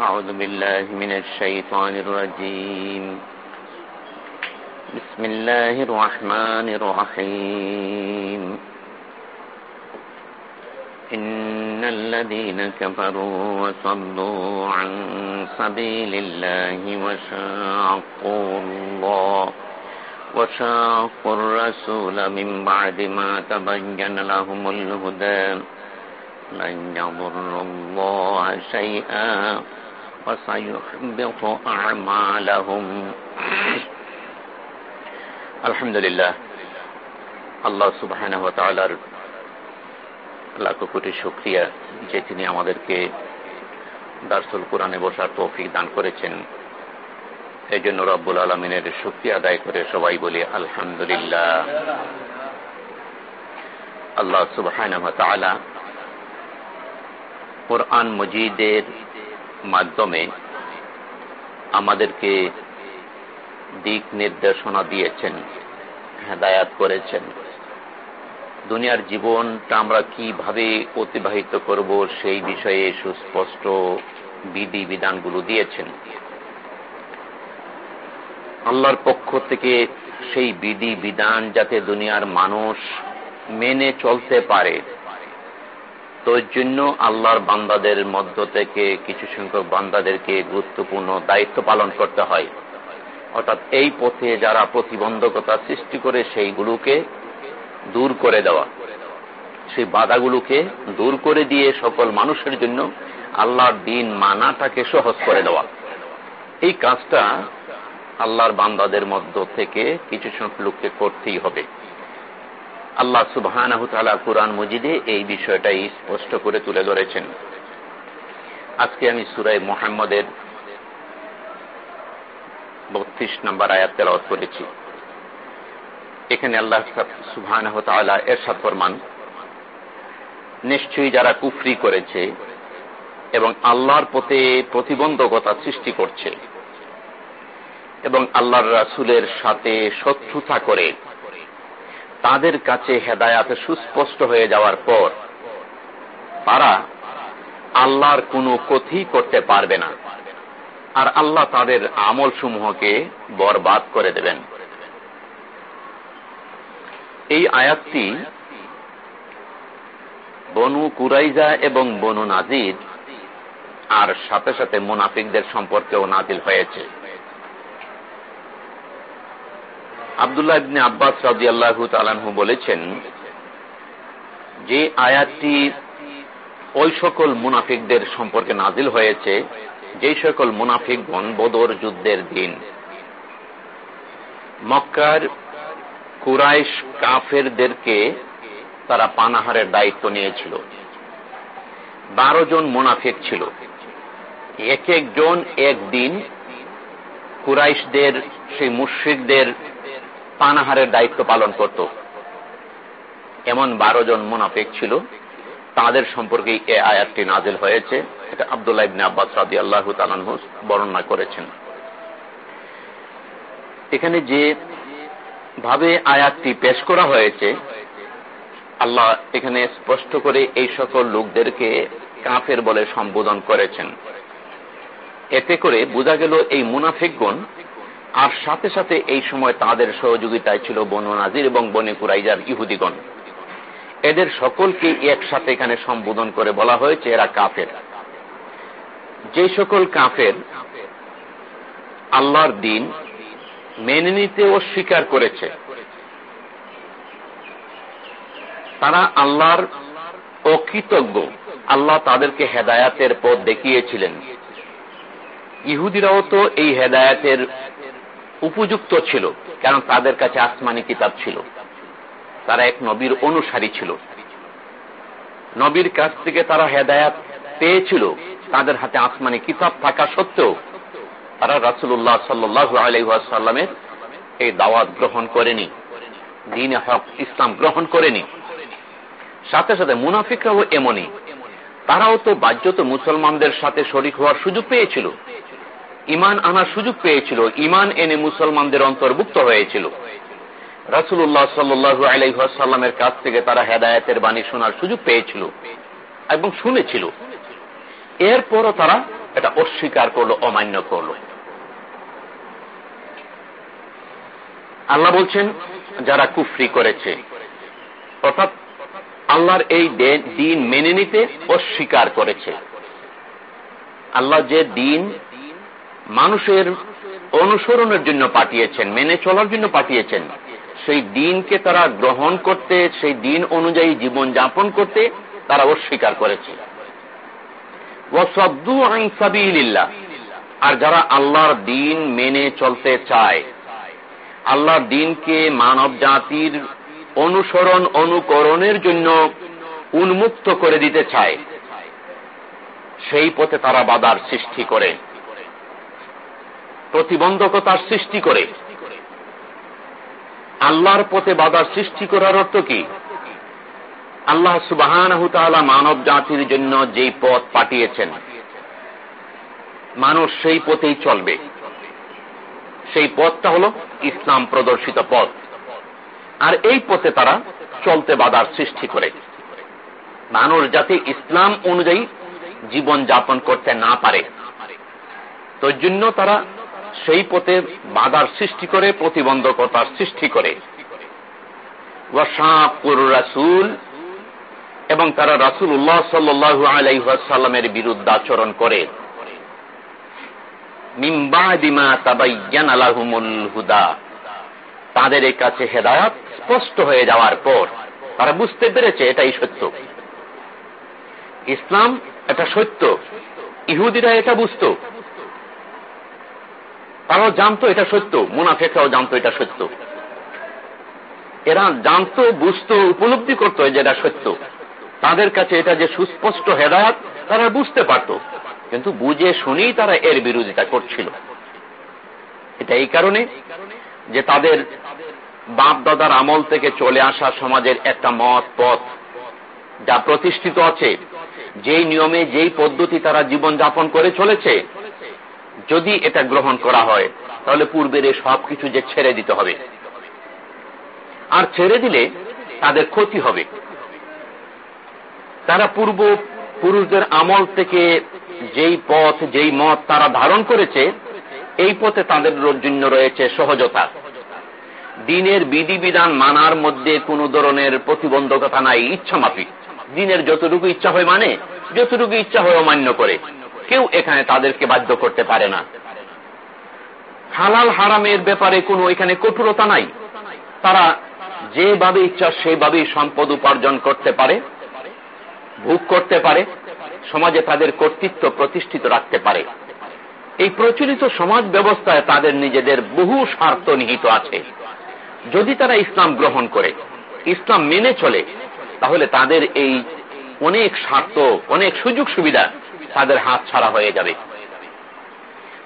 أعوذ بالله من الشيطان الرجيم. بسم الله الرحمن الرحيم. إن الذين كفروا وصدوا عن سبيل الله وشاقوا الله وشاقوا الرسول من بعد ما تبين لهم الهدى لن يضروا الله شيئا. وسيحبط أعمالهم الحمد لله আল্লাহ সুবহানাহু ওয়া তাআলার লাখো কোটি শুকরিয়া যে তিনি আমাদেরকে দার্সুল কোরআনে বসার তৌফিক দান করেছেন এই জন্য রব্বুল আলমিনের শুক্রিয়া আদায় করে সবাই বলি আলহামদুলিল্লাহ আল্লাহ সুবহানাহু ওয়া তাআলা কোরআন মজিদের মাধ্যমে আমাদেরকে দিক নির্দেশনা দিয়েছেন, হেদায়াত করেছেন। দুনিয়ার জীবনটা আমরা কীভাবে অতিবাহিত করব সেই বিষয়ে সুস্পষ্ট বিধি বিধানগুলো দিয়েছেন। আল্লাহর পক্ষ থেকে সেই বিধি বিধান যাতে দুনিয়ার মানুষ মেনে চলতে পারে তো জন্য আল্লাহর বান্দাদের মধ্য থেকে কিছু সংখ্যক বান্দাদেরকে গুরুত্বপূর্ণ দায়িত্ব পালন করতে হয়। অর্থাৎ এই পথে যারা প্রতিবন্ধকতা সৃষ্টি করে সেইগুলোকে দূর করে দেওয়া। সেই বাধাগুলোকে দূর করে দিয়ে সকল মানুষের জন্য আল্লাহর দিন মানাটাকে সহজ করে দেওয়া। এই কাজটা আল্লাহর বান্দাদের মধ্য থেকে কিছু সংখ্যক লোককে করতেই হবে। আল্লাহ সুবাহ কুরআন মজিদে এই বিষয়টাই স্পষ্ট করে তুলে ধরেছেন। আজকে আমি সুরাই মোহাম্মদের বত্রিশ নম্বর আয়াত তেলাওয়াত করেছি। এখানে আল্লাহ সুবাহ এরশাদ ফরমান, নিশ্চয়ই যারা কুফরি করেছে এবং আল্লাহর পথে প্রতিবন্ধকতা সৃষ্টি করছে এবং আল্লাহর রাসুলের সাথে শত্রুতা করে তাদের কাছে হেদায়াত সুস্পষ্ট হয়ে যাওয়ার পর তারা আল্লাহর কোনো কথি করতে পারবে না। আর আল্লাহ তাদের আমল সমূহকে বরবাদ করে দেবেন। এই আয়াতটি বনু কুরাইজা এবং বনু নাজির, আর সাথে সাথে মুনাফিকদের সম্পর্কেও নাজিল হয়েছে। আবদুল্লাহ ইবনে আব্বাস রাজি আল্লাহ তালানহু বলেছেন যে আয়াতটি ওই সকল মুনাফিকদের সম্পর্কে নাজিল হয়েছে সকল মুনাফিকগণ বদর যুদ্ধের দিন মক্কার কুরাইশ কাফেরদেরকে তারা পানাহারের দায়িত্ব নিয়েছিল। বারো জন মুনাফিক ছিল। এক একজন একদিন কুরাইশদের, সেই মুশ্রিকদের পানাহারের দায়িত্ব পালন করত। এমন বারো জন মুনাফিক ছিল, তাদের সম্পর্কে এ আয়াতটি নাজিল হয়েছে, এটা আবদুল্লাহ ইবনে আব্বাস রাদি আল্লাহ তালানহু বর্ণনা করেছেন। এখানে যে ভাবে আয়াতটি পেশ করা হয়েছে, আল্লাহ এখানে স্পষ্ট করে এই সকল লোকদেরকে কাফের বলে সম্বোধন করেছেন। এতে করে বোঝা গেল এই মুনাফিকগণ আর সাথে সাথে এই সময় তাদের সহযোগিতায় ছিল বনু নাজির এবং বনে কুরাইজার ইহুদিগণ। এদের সকলকে একসাথে এখানে সম্বোধন করে বলা হয়েছে, এরা কাফের। যে সকল কাফের আল্লাহর দিন মেনে নিতে অস্বীকার করেছে, তারা আল্লাহর অকৃতজ্ঞ, আল্লাহ তাদেরকে হেদায়াতের পথ দেখিয়েছিলেন। ইহুদিরাও তো এই হেদায়াতের উপযুক্ত ছিল, কারণ তাদের কাছে আসমানি কিতাব ছিল। তারা এক নবীর অনুসারী ছিল। নবীর কাছ থেকে তারা হেদায়াত পেয়েছিল, তাদের হাতে আসমানি কিতাব থাকা সত্ত্বেও তারা রাসুল্লাহ সাল্লু এই দাওয়াত গ্রহণ করেনি দিন হক ইসলাম গ্রহণ করেনি। সাথে সাথে মুনাফিকরাও এমনই। তারাও তো বাহ্যত মুসলমানদের সাথে শরিক হওয়ার সুযোগ পেয়েছিল। ইমান আনার সুযোগ পেয়েছিল। ইমান এনে মুসলমানদের অন্তর্ভুক্ত হয়েছিল। রাসুল্লাহ সাল্লু আলাইসাল্লামের কাছ থেকে তারা হেদায়তের বাণী শোনার সুযোগ পেয়েছিল এবং শুনেছিল। এরপরও তারা এটা অস্বীকার করল, অমান্য করল। আল্লাহ বলছেন, যারা কুফরি করেছে, অর্থাৎ আল্লাহর এই দিন মেনে নিতে অস্বীকার করেছে। আল্লাহ যে দিন মানুষের অনুসরণের জন্য পাঠিয়েছেন, মেনে চলার জন্য পাঠিয়েছেন। সেই দিনকে তারা গ্রহণ করতে, সেই দিন অনুযায়ী জীবন যাপন করতে তারা অস্বীকার করেছে। আর যারা আল্লাহর দিন মেনে চলতে চায়, আল্লাহর দিনকে মানব জাতির অনুসরণ, অনুকরণের জন্য উন্মুক্ত করে দিতে চায়, সেই পথে তারা বাধার সৃষ্টি করে। প্রতিবন্ধকতার সৃষ্টি করে। আল্লাহর পথে বাধার সৃষ্টি করার অর্থ কি? আল্লাহ সুবাহান মানব জাতির জন্য যেই পথ পাঠিয়েছেন, মানুষ সেই পথেই চলবে। সেই পথটা হল ইসলাম প্রদর্শিত পথ। আর এই পথে তারা চলতে বাধার সৃষ্টি করে। মানুষ যাতে ইসলাম অনুযায়ী জীবন যাপন করতে না পারে, তোর জন্য তারা সেই পথে বাধার সৃষ্টি করে, প্রতিবন্ধকতার সৃষ্টি করে। রাসুল এবং তারা রাসুল উল্লাহ সাল্লু আলাইসাল্লামের বিরুদ্ধাচরণ করে। তাদের কাছে হেদায়াত স্পষ্ট হয়ে যাওয়ার পর তারা বুঝতে পেরেছে এটাই সত্য। ইসলাম এটা সত্য। ইহুদিরা এটা বুঝত। তারাও জানতো এটা সত্য, মুনাফেকরাও জানতো এটা সত্য। এরা জানতো, বুঝতো, উপলব্ধি করতো যে এটা সত্য। তাদের কাছে এটা যে সুস্পষ্ট হেদায়াত, তারা বুঝতে পারত। কিন্তু বুঝে শুনেই তারা এর বিরোধিতা করছিল। এটা এই কারণে যে তাদের বাপ দাদার আমল থেকে চলে আসা সমাজের একটা মত পথ যা প্রতিষ্ঠিত আছে, যেই নিয়মে, যেই পদ্ধতি তারা জীবন যাপন করে চলেছে যদি এটা গ্রহণ করা হয়, তাহলে পূর্বের এই সবকিছু যে ছেড়ে দিতে হবে। আর ছেড়ে দিলে তাদের ক্ষতি হবে। তারা পূর্ব পুরুষদের আমল থেকে যেই পথ, যেই মত তারা ধারণ করেছে, এই পথে তাদের জন্য রয়েছে সহজতা। দিনের বিধিবিধান মানার মধ্যে কোন ধরনের প্রতিবন্ধকতা নাই ইচ্ছা মাফিক দিনের যতটুকু ইচ্ছা হয় মানে যতটুকু ইচ্ছা হয় অমান্য করে। কেউ এখানে তাদেরকে বাধ্য করতে পারে না। হালাল হারামের ব্যাপারে কোনো এখানে কঠোরতা নাই। তারা যেভাবে ইচ্ছা সেভাবেই সম্পদ উপার্জন করতে পারে, ভোগ করতে পারে, সমাজে তাদের কর্তৃত্ব প্রতিষ্ঠিত রাখতে পারে। এই প্রচলিত সমাজ ব্যবস্থায় তাদের নিজেদের বহু স্বার্থ নিহিত আছে। যদি তারা ইসলাম গ্রহণ করে, ইসলাম মেনে চলে, তাহলে তাদের এই অনেক স্বার্থ, অনেক সুযোগ সুবিধা তাদের হাত ছাড়া হয়ে যাবে।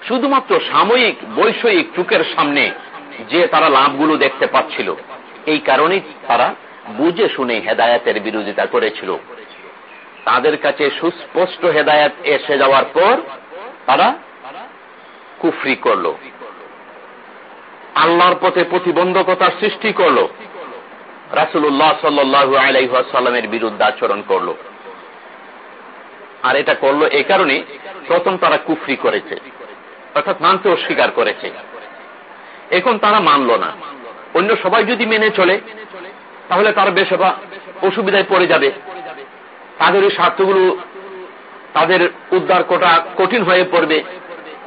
শুধুমাত্র সাময়িক, বৈষয়িক চুকের সামনে যে তারা লাভগুলো দেখতে পাচ্ছিল, এই কারণেই তারা বুঝে শুনে হেদায়াতের বিরোধিতা করেছিল। তাদের কাছে সুস্পষ্ট হেদায়াত এসে যাওয়ার পর তারা কুফরি করল। আল্লাহর পথে প্রতিবন্ধকতার সৃষ্টি করল। রাসুল্লাহ সাল্লু আলাইসাল্লামের বিরুদ্ধে আচরণ করল। আর এটা করল এই কারণে প্রথম তারা কুফরি করেছে, অর্থাৎ মানতে অস্বীকার করেছে। এখন তারা মানল না। অন্য সবাই যদি মেনে চলে, তাহলে তার বেশ অসুবিধায় পড়ে যাবে। তাদের ওই স্বার্থগুলো তাদের উদ্ধার করা কঠিন হয়ে পড়বে,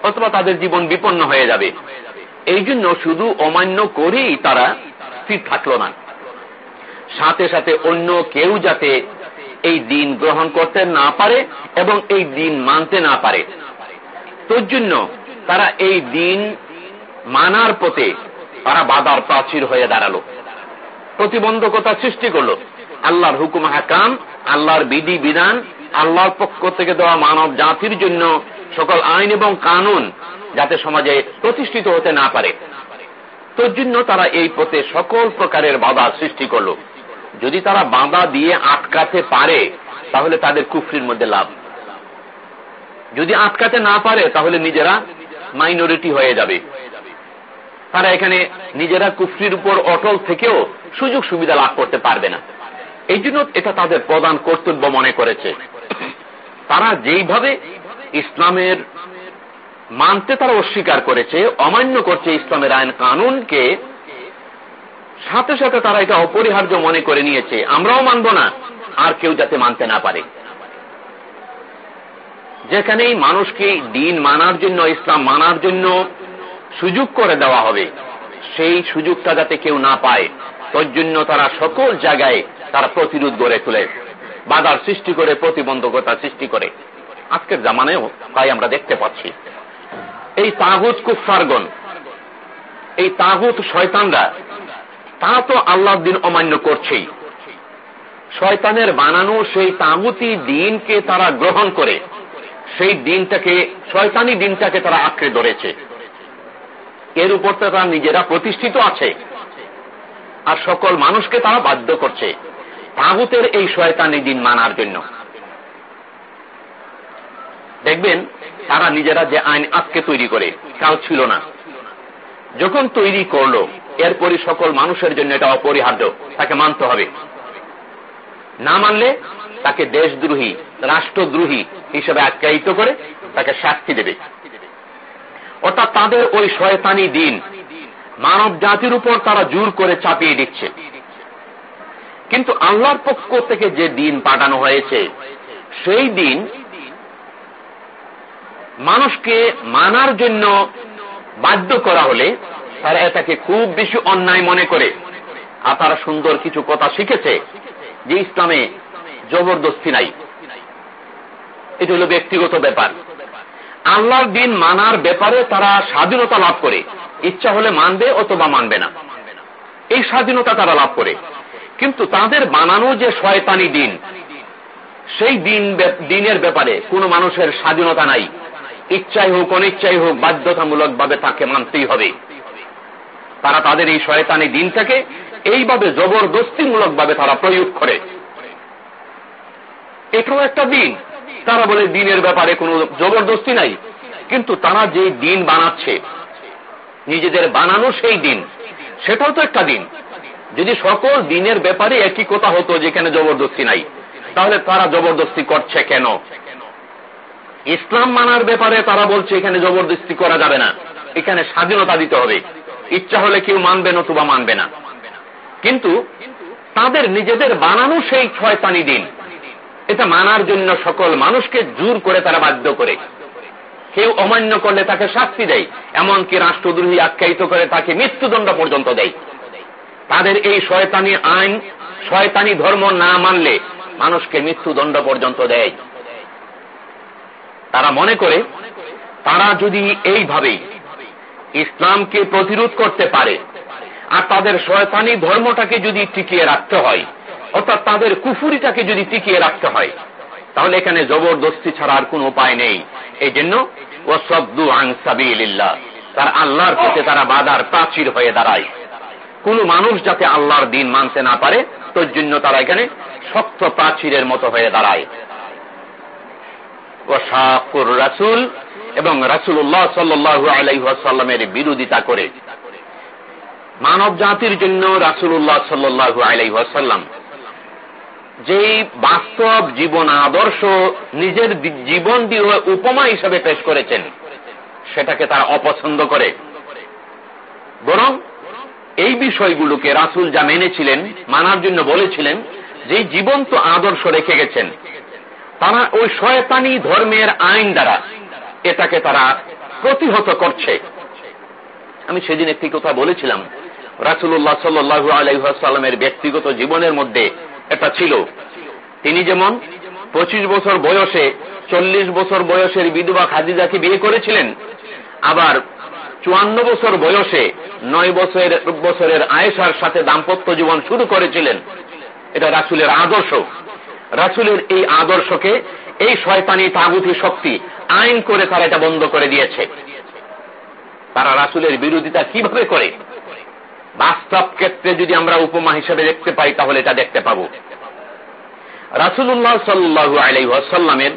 অথবা তাদের জীবন বিপন্ন হয়ে যাবে। এই জন্য শুধু অমান্য করেই তারা স্থির থাকল না। সাথে সাথে অন্য কেউ যাতে এই দিন গ্রহণ করতে না পারে এবং এই দিন মানতে না পারে। তোর জন্য তারা এই দিন মানার পথে তারা বাদার প্রাচীর হয়ে দাঁড়াল। প্রতিবন্ধকতা সৃষ্টি করল। আল্লাহর হুকুম হাকাম, আল্লাহর বিধি বিধান, আল্লাহর পক্ষ থেকে দেওয়া মানব জাতির জন্য সকল আইন এবং কানুন যাতে সমাজে প্রতিষ্ঠিত হতে না পারে। তোর জন্য তারা এই পথে সকল প্রকারের বাধা সৃষ্টি করল। যদি তারা বাঁধা দিয়ে আটকাতে পারে, তাহলে তাদের কুফরির মধ্যে লাভ। যদি আটকাতে না পারে, তাহলে নিজেরা মাইনরিটি হয়ে যাবে। তারা এখানে নিজেরা কুফরির উপর অটল থেকেও সুযোগ সুবিধা লাভ করতে পারবে না। এই জন্য এটা তাদের প্রধান কর্তব্য মনে করেছে। তারা যেইভাবে ইসলামের মানতে তারা অস্বীকার করেছে, অমান্য করছে ইসলামের আইন কানুনকে সাথে সাথে তারা এটা অপরিহার্য মনে করে নিয়েছে। আমরাও মানব না, আর কেউ যাতে মানতে না পারে। যেখানেই মানুষকে দিন মানার জন্য, ইসলাম মানার জন্য সুযোগ করে দেওয়া হবে, সেই সুযোগটা যাতে কেউ না পায়, তোর জন্য তারা সকল জায়গায় তারা প্রতিরোধ গড়ে তোলে, বাধার সৃষ্টি করে, প্রতিবন্ধকতা সৃষ্টি করে। আজকের জামানেও তাই আমরা দেখতে পাচ্ছি। এই তাহুত কুফারগণ এই তাহুত শয়তানরা তারা তো আল্লাহর দিন অমান্য করছেই। শয়তানের বানানো সেই তাগুতি দিনকে তারা গ্রহণ করে। সেই দিনটাকে, শয়তানি দিনটাকে তারা আঁকড়ে ধরেছে। এর উপর তারা নিজেরা প্রতিষ্ঠিত আছে। আর সকল মানুষকে তারা বাধ্য করছে তাগুতের এই শয়তানি দিন মানার জন্য। দেখবেন, তারা নিজেরা যে আইন আজকে তৈরি করে কাল ছিল না। যখন তৈরি করল এরপরই সকল মানুষের জন্য এটা অপরিহার্য। তাকে মানতে হবে। না মানলে তাকে দেশদ্রোহী, রাষ্ট্রদ্রোহী হিসেবে আখ্যায়িত করে তাকে শাস্তি দেবে। অর্থাৎ তাদের ওই শয়তানি দিন মানব জাতির উপর তারা জোর করে চাপিয়ে দিচ্ছে। কিন্তু আল্লাহর পক্ষ থেকে যে দিন পাঠানো হয়েছে, সেই দিন মানুষকে মানার জন্য বাধ্য করা হলে তারা এটাকে খুব বেশি অন্যায় মনে করে। আর তারা সুন্দর কিছু কথা শিখেছে যে ইসলামে জবরদস্তি নাই। এটা হল ব্যক্তিগত ব্যাপার। আল্লাহর দিন মানার ব্যাপারে তারা স্বাধীনতা লাভ করে। ইচ্ছা হলে মানবে অথবা মানবে না। এই স্বাধীনতা তারা লাভ করে। কিন্তু তাদের বানানো যে শয়তানি দিন, সেই দিন দিনের ব্যাপারে কোন মানুষের স্বাধীনতা নাই। ইচ্ছাই হোক, অনিচ্ছাই হোক বাধ্যতামূলক ভাবে তাকে মানতেই হবে। তারা তাদের এই শয়তানি দিনটাকে এইভাবে জবরদস্তিমূলক ভাবে তারা প্রয়োগ করে। এটাও একটা দিন। তারা বলে, দিনের ব্যাপারে কোনো জবরদস্তি নাই। কিন্তু তারা যে দিন বানাচ্ছে, নিজেদের বানানো সেই দিন, সেটাও তো একটা দিন। যদি সকল দিনের ব্যাপারে একই কথা হতো যেখানে জবরদস্তি নাই, তাহলে তারা জবরদস্তি করছে কেন? ইসলাম মানার ব্যাপারে তারা বলছে, এখানে জবরদস্তি করা যাবে না। এখানে স্বাধীনতা দিতে হবে। ইচ্ছা হলে কেউ মানবে, নতুবা মানবে না। কিন্তু তাদের নিজেদের বানানো সেই ছয়তানি দিন। এটা মানার জন্য সকল মানুষকে জোর করে তারা বাধ্য করে। কেউ অমান্য করলে তাকে শাস্তি দেয়, এমনকি রাষ্ট্রদ্রোহী আখ্যায়িত করে তাকে মৃত্যুদণ্ড পর্যন্ত দেয়। তাদের এই শয়তানি আইন, শয়তানি ধর্ম না মানলে মানুষকে মৃত্যুদণ্ড পর্যন্ত দেয়। তারা মনে করে, তারা যদি এইভাবে ইসলামকে প্রতিরোধ করতে পারে। আর তাদের শয়তানি ধর্মটাকে যদি টিকিয়ে রাখতে হয়, অর্থাৎ তাদের কুফুরিটাকে যদি টিকিয়ে রাখতে হয়, তাহলে এখানে জবরদস্তি ছাড়া আর কোন উপায় নেই। এই জন্য ও সব্দু আংসাবিল্লাহ তার আল্লাহর পথে তারা বাদার প্রাচীর হয়ে দাঁড়ায়। কোন মানুষ যাতে আল্লাহর দিন মানতে না পারে, তোর জন্য তারা এখানে শক্ত প্রাচীরের মতো হয়ে দাঁড়ায়। ও শাকুর রাসুল এবং রাসুল্লাহ সাল্লু আলাইসাল্লামের বিরোধিতা করে। মানব জাতির জন্য রাসুল্লাহ সাল্লু আলাইসাল্লাম যেই বাস্তব জীবন আদর্শ নিজের জীবন দিয়ে উপমা হিসাবে পেশ করেছেন, সেটাকে তারা অপছন্দ করে। বরং এই বিষয়গুলোকে রাসুল যা মেনেছিলেন, মানার জন্য বলেছিলেন, যে জীবন্ত আদর্শ রেখে গেছেন, তারা ওই শয়তানি ধর্মের আইন দ্বারা এটাকে তারা প্রতিহত করছে। আমি সেদিন একটি কথা বলেছিলাম। রাসুল্লাহ সাল্লু আলাইসাল্লামের ব্যক্তিগত জীবনের মধ্যে এটা ছিল। তিনি যেমন পঁচিশ বছর বয়সে, চল্লিশ বছর বয়সের বিধবা খাদিজাকে বিয়ে করেছিলেন, আবার চুয়ান্ন বছর বয়সে নয় বছরের বছরের আয়েশার সাথে দাম্পত্য জীবন শুরু করেছিলেন। এটা রাসুলের আদর্শ। রাসুলের এই আদর্শকে এই শয়তানি তাগুতি শক্তি আইন করে তারা এটা বন্ধ করে দিয়েছে। তারা রাসুলের বিরোধিতা কীভাবে করে? বাস্তব ক্ষেত্রে যদি আমরা উপমা হিসেবে দেখতে পাই, তাহলে এটা দেখতে পাবো। রাসুল্লাহ সাল্লু আলাইসাল্লামের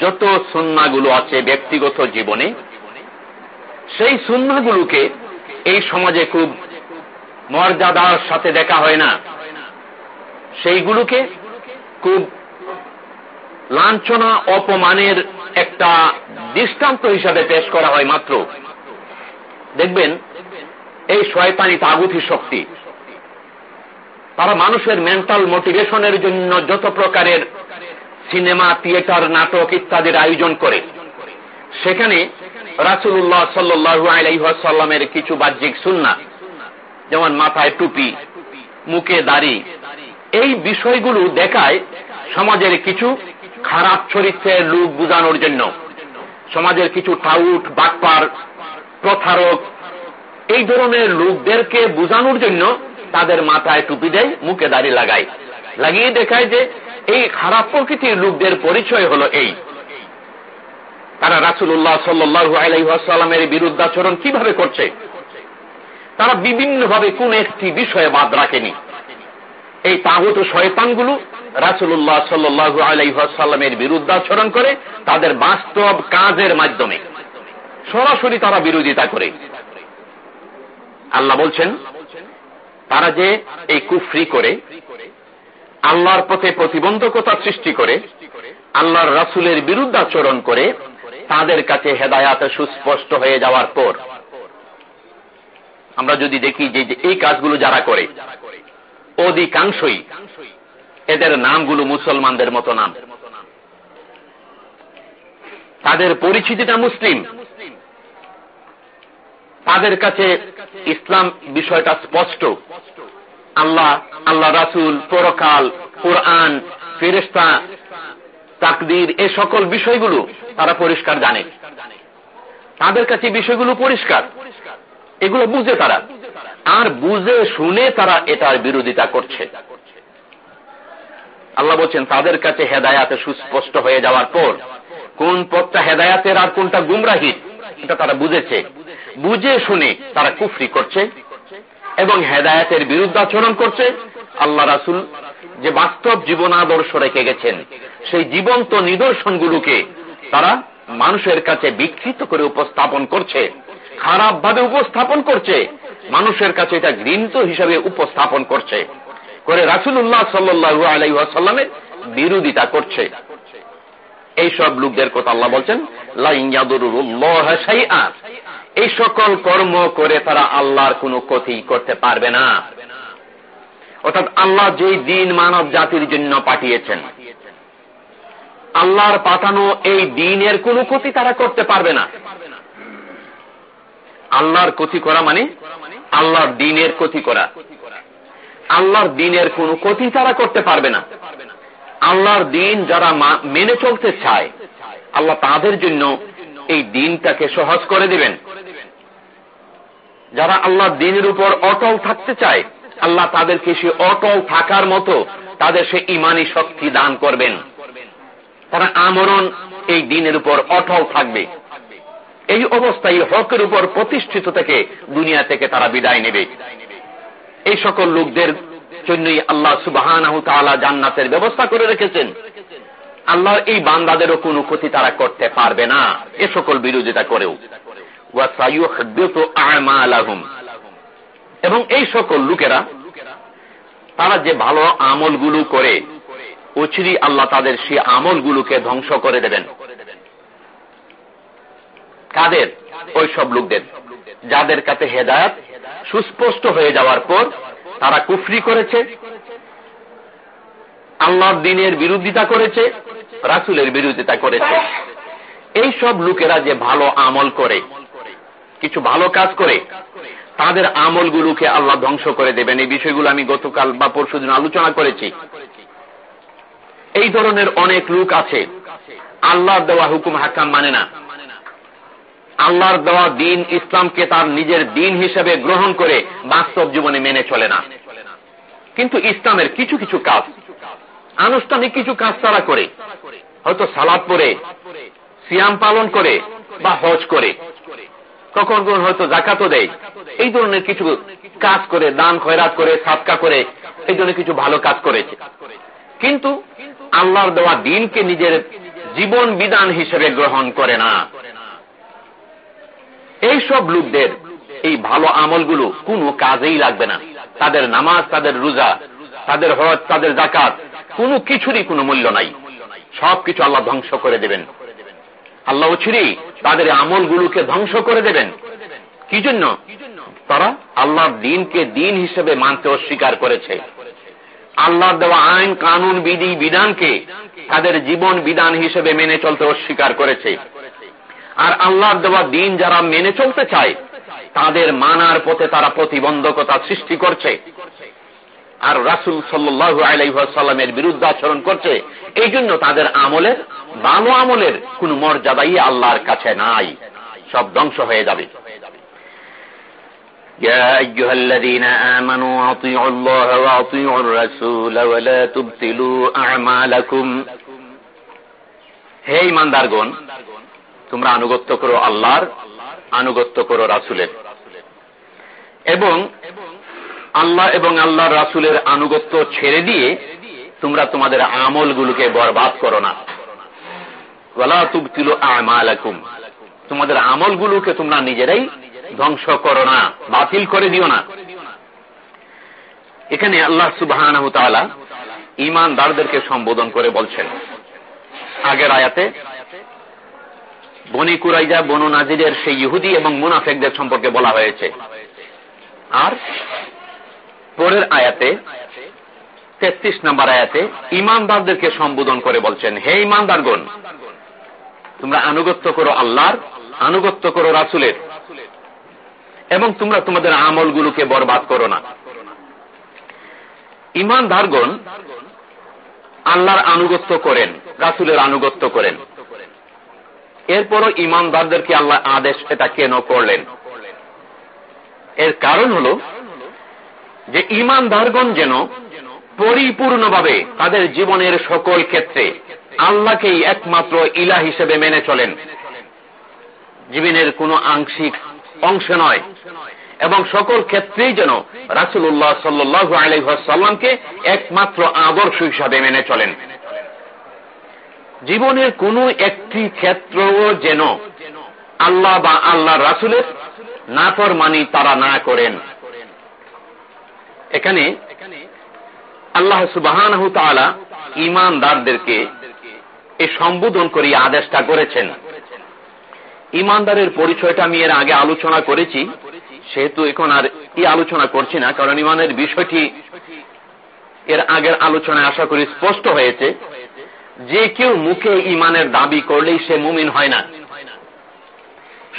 যত সুন্নাগুলো আছে ব্যক্তিগত জীবনে, সেই সুন্নাগুলোকে এই সমাজে খুব মর্যাদার সাথে দেখা হয় না। সেইগুলোকে খুব লাঞ্ছনা অপমানের একটা দৃষ্টান্ত হিসাবে পেশ করা হয় মাত্র। দেখবেন, এই শয়তানি তাগুথি শক্তি, তারা মানুষের মেন্টাল মোটিভেশনের জন্য যত প্রকারের সিনেমা থিয়েটার নাটক ইত্যাদির আয়োজন করে। সেখানে রাসুল্লাহ সাল্লু আলাইসাল্লামের কিছু বাহ্যিক সুন্না যেমন মাথায় টুপি, মুখে দাড়ি, এই বিষয়গুলো দেখায় সমাজের কিছু খারাপ চরিত্রের লোক বুঝানোর জন্য। সমাজের কিছু টাউট বাটপার প্রথারক এই ধরনের লোকদেরকে বুঝানোর জন্য তাদের মাথায় টুপি দেয়, মুখে দাড়ি লাগায়। লাগিয়ে দেখায় যে এই খারাপ প্রকৃতির লোকদের পরিচয় হলো এই। তারা রাসুল্লাহ সাল্লু আলাইসাল্লামের বিরুদ্ধাচরণ কীভাবে করছে? তারা বিভিন্নভাবে কোন একটি বিষয়ে বাদ রাখেনি। এই তাহুত শয়তানগুলো রাসুল্লাহ সাল্লু আলাইসাল্লামের বিরুদ্ধাচরণ করে, তাদের বাস্তব কাজের মাধ্যমে। সরাসরি তারা বিরোধিতা করে। আল্লাহ বলছেন, তারা যে এই কুফরি করে, আল্লাহর পথে প্রতিবন্ধকতা সৃষ্টি করে, আল্লাহর রাসুলের বিরুদ্ধাচরণ করে, তাদের কাছে হেদায়াত সুস্পষ্ট হয়ে যাওয়ার পর, আমরা যদি দেখি যে এই কাজগুলো যারা করে, অধিকাংশই এদের নামগুলো মুসলমানদের মতো নাম। তাদের পরিচিতিটা মুসলিম। তাদের কাছে ইসলাম বিষয়টা স্পষ্ট। আল্লাহ আল্লাহ রাসুল, পরকাল, কোরআন ফেরেস্তা তাকদির, এ সকল বিষয়গুলো তারা পরিষ্কার জানে। তাদের কাছে বিষয়গুলো পরিষ্কার। এগুলো বুঝে তারা। আর বুঝে শুনে তারা এটার বিরোধিতা করছে। আল্লাহ বলছেন, তাদের কাছে হেদায়াতে সুস্পষ্ট হয়ে যাওয়ার পর কোন পথটা হেদায়াতের আর কোনটা গুমরাহির, এটা তারা বুঝেছে। বুঝে শুনে তারা কুফরি করছে এবং হেদায়াতের বিরুদ্ধাচরণ করছে। আল্লাহ রাসুল যে বাস্তব জীবন আদর্শ রেখে গেছেন, সেই জীবন্ত নিদর্শনগুলোকে তারা মানুষের কাছে বিকৃত করে উপস্থাপন করছে খারাপ ভাবে উপস্থাপন করছে, মানুষের কাছে এটা গৃহীত হিসাবে উপস্থাপন করছে। করে রাসুল্লাহ সাল্লু আলাই আলাইসাল্লামের বিরোধিতা করছে। এই সব লোকদের কথা আল্লাহ বলছেন এই সকল কর্ম করে তারা আল্লাহর কোনো ক্ষতি করতে পারবে না। অর্থাৎ আল্লাহ যেই দিন মানব জাতির জন্য পাঠিয়েছেন, আল্লাহর পাঠানো এই দিনের কোনো ক্ষতি তারা করতে পারবে না। আল্লাহর ক্ষতি করা মানে আল্লাহর দিনের ক্ষতি করা। আল্লাহর দিনের কোন ক্ষতি তারা করতে পারবে না। আল্লাহর দিন যারা মেনে চলতে চায়, আল্লাহ তাদের জন্য এই দিনটাকে সহজ করে দিবেন। যারা আল্লাহর দিনের উপর অটল থাকতে চায়, আল্লাহ তাদেরকে সে অটল থাকার মতো তাদের সে ইমানি শক্তি দান করবেন। তারা আমরণ এই দিনের উপর অটল থাকবে। এই অবস্থায় হকের উপর প্রতিষ্ঠিত থেকে দুনিয়া থেকে তারা বিদায় নেবে। এই সকল লোকদের জন্যই আল্লাহ সুবাহ জান্নাতের ব্যবস্থা করে রেখেছেন। আল্লাহর এই বান্দাদেরও কোনো ক্ষতি তারা করতে পারবে না, এ সকল বিরোধিতা করেও। এবং এই সকল লোকেরা, তারা যে ভালো আমলগুলো করে উচিরি আল্লাহ তাদের সে আমলগুলোকে ধ্বংস করে দেবেন। কাদের? ওই সব লোকদের। যাদের কাছে হেদায়ত সুস্পষ্ট হয়ে যাওয়ার পর তারা কুফরি করেছে, আল্লাহর দিনের বিরোধিতা করেছে, রাসুলের বিরোধিতা করেছে। এই সব লোকেরা যে ভালো আমল করে, কিছু ভালো কাজ করে, তাদের আমলগুলোকে আল্লাহ ধ্বংস করে দেবেন। এই বিষয়গুলো আমি গতকাল বা পরশু দিন আলোচনা করেছি। এই ধরনের অনেক লোক আছে, আল্লাহ দেওয়া হুকুম হাকাম মানে না। আল্লাহর দেওয়া দিন ইসলামকে তার নিজের দিন হিসেবে গ্রহণ করে বাস্তব জীবনে মেনে চলে না। কিন্তু ইসলামের কিছু কিছু কাজ, আনুষ্ঠানিক কিছু কাজ তারা করে। হয়তো সালাদ পরে সিয়াম পালন করে বা হজ করে। কখন কখন হয়তো জাকাতও দেয়। এই ধরনের কিছু কাজ করে, দান, খয়রাত করে সাতকা করে, এই ধরনের কিছু ভালো কাজ করেছে। কিন্তু আল্লাহর দেওয়া দিনকে নিজের জীবন বিধান হিসেবে গ্রহণ করে না। এই সব লোকদের এই ভালো আমলগুলো কোনো কাজেই লাগবে না। তাদের নামাজ, তাদের রোজা, তাদের হজ, তাদের জাকাত কোনো কিছুরই কোনো মূল্য নাই। সবকিছু আল্লাহ ধ্বংস করে দেবেন। আল্লাহ ছিরি তাদের আমলগুলোকে ধ্বংস করে দেবেন। কি জন্য? তারা আল্লাহর দিনকে দিন হিসেবে মানতে অস্বীকার করেছে। আল্লাহ দেওয়া আইন, কানুন, বিধি, বিধানকে তাদের জীবন বিধান হিসেবে মেনে চলতে অস্বীকার করেছে। আর আল্লাহর দেওয়া দিন যারা মেনে চলতে চায় তাদের মানার পথে তারা প্রতিবন্ধকতা সৃষ্টি করছে আর রাসুল সাল্লু আলাইসাল্লামের বিরুদ্ধাচরণ করছে এই জন্য তাদের আমলের ভালো আমলের কোন মর্যাদাই আল্লাহর কাছে নাই সব ধ্বংস হয়ে যাবে يا أيها الذين آمنوا أطيعوا الله وأطيعوا الرسول ولا تبتلوا أعمالكم হে ইমানদারগণ তোমরা আনুগত্য করো আল্লাহর, আনুগত্য করো রাসুলের। এবং আল্লাহ এবং আল্লাহ রাসুলের আনুগত্য ছেড়ে দিয়ে তোমরা তোমাদের আমলগুলোকে বরবাদ করো না। তোমাদের আমলগুলোকে তোমরা নিজেরাই ধ্বংস করো না, বাতিল করে দিও না। এখানে আল্লাহ সুবাহ ইমানদারদেরকে সম্বোধন করে বলছেন। আগের আয়াতে বনি কুরাইজা, বনু নাজিরের সেই ইহুদি এবং মুনাফেকদের সম্পর্কে বলা হয়েছে। আর পরের আয়াতে, তেত্রিশ নম্বর আয়াতে ইমানদারদেরকে সম্বোধন করে বলছেন, হে ইমানদারগণ, তোমরা আনুগত্য করো আল্লাহর, আনুগত্য করো রাসুলের, এবং তোমরা তোমাদের আমলগুলোকে বরবাদ করো না। ইমানদারগণ আল্লাহর আনুগত্য করেন, রাসুলের আনুগত্য করেন। এরপরও ইমানদারদেরকে আল্লাহ আদেশ এটা কেন করলেন? এর কারণ হল যে ইমানদারগণ যেন পরিপূর্ণভাবে তাদের জীবনের সকল ক্ষেত্রে আল্লাহকেই একমাত্র ইলা হিসেবে মেনে চলেন। জীবনের কোন আংশিক অংশ নয় এবং সকল ক্ষেত্রেই যেন রাসুল্লাহ সাল্লু আলহাসাল্লামকে একমাত্র আদর্শ হিসাবে মেনে চলেন। জীবনের কোন একটি ক্ষেত্র যেন আল্লাহ বা আল্লাহ রাসুলের নাফর মানি তারা না করেন। এখানে আল্লাহ সুবাহান ইমানদারদেরকে এই সম্বোধন করি আদেশটা করেছেন। ইমানদারের পরিচয়টা আমি এর আগে আলোচনা করেছি, সেহেতু এখন আর ই আলোচনা করছি না, কারণ ইমানের বিষয়টি এর আগের আলোচনায় আশা করি স্পষ্ট হয়েছে। যে কেউ মুখে ইমানের দাবি করলেই সে মুমিন হয় না।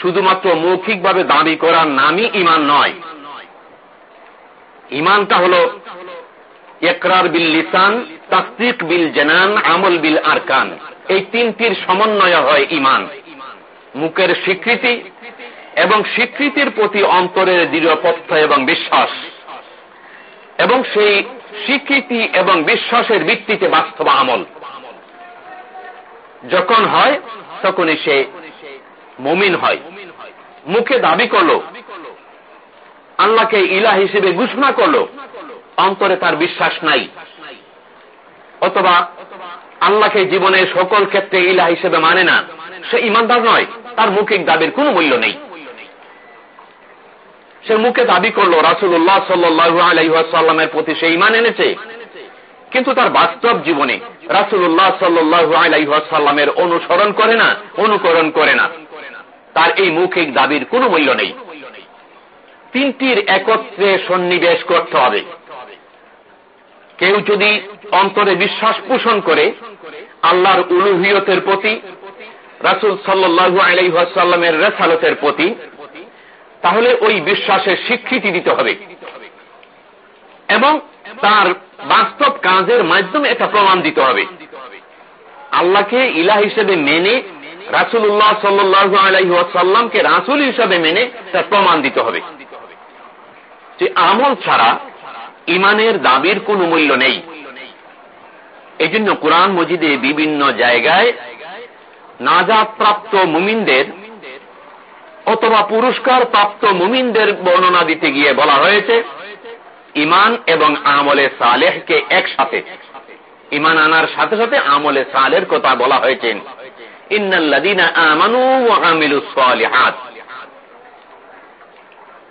শুধুমাত্র মৌখিকভাবে দাবি করার নামই ইমান নয়। ইমানটা হল একরার বিল লিসান তাস্তিক বিল জেনান, আমল বিল আরকান। এই তিনটির সমন্বয় হয় ইমান মুখের স্বীকৃতি এবং স্বীকৃতির প্রতি অন্তরের দৃঢ়পথ্য এবং বিশ্বাস। এবং সেই স্বীকৃতি এবং বিশ্বাসের ভিত্তিতে বাস্তব আমল। যখন হয়, তখনই সে মমিন হয়। মুখে দাবি করল। আল্লাহকে ইলা হিসেবে ঘোষণা করল। অন্তরে তার বিশ্বাস নাই। অথবা আল্লাহকে জীবনের সকল ক্ষেত্রে ইলা হিসেবে মানে না। সে ইমানদার নয়। তার মুখিক দাবির কোনো মূল্য নেই। সে মুখে দাবি করল রাসুল্লাহ সাল্লু আলাইসাল্লামের প্রতি সে ইমান এনেছে। কিন্তু তার বাস্তব জীবনে রাসুল্লাহ সাল্লু আলাইসাল্লামের অনুসরণ করে না, অনুকরণ করে না। তার এই মৌখিক দাবির কোনো মূল্য নেই। তিনটির একত্রে সন্নিবেশ করতে হবে। কেউ যদি অন্তরে বিশ্বাস পোষণ করে, আল্লাহর উলুহিয়তের প্রতি, রাসুল সাল্লু আলাইসাল্লামের রেসালতের প্রতি, তাহলে ওই বিশ্বাসের স্বীকৃতি দিতে হবে। এবং তার বাস্তব কাজের মাধ্যমে এটা প্রমাণ দিতে হবে। আল্লাহকে ইলা হিসেবে মেনে রাসুল্লাহ সাল্লু আলাইসাল্লামকে রাসুল হিসাবে মেনে তার প্রমাণ দিতে হবে। যে আমল ছাড়া ইমানের দাবির কোন মূল্য নেই। এই জন্য কোরআন মজিদে বিভিন্ন জায়গায় নাজাদ প্রাপ্ত মুমিনদের অথবা পুরস্কার প্রাপ্ত মুমিনদের বর্ণনা দিতে গিয়ে বলা হয়েছে ইমান এবং আমলে সালেহকে একসাথে। ইমান আনার সাথে সাথে আমলে সালের কথা বলা হয়েছে।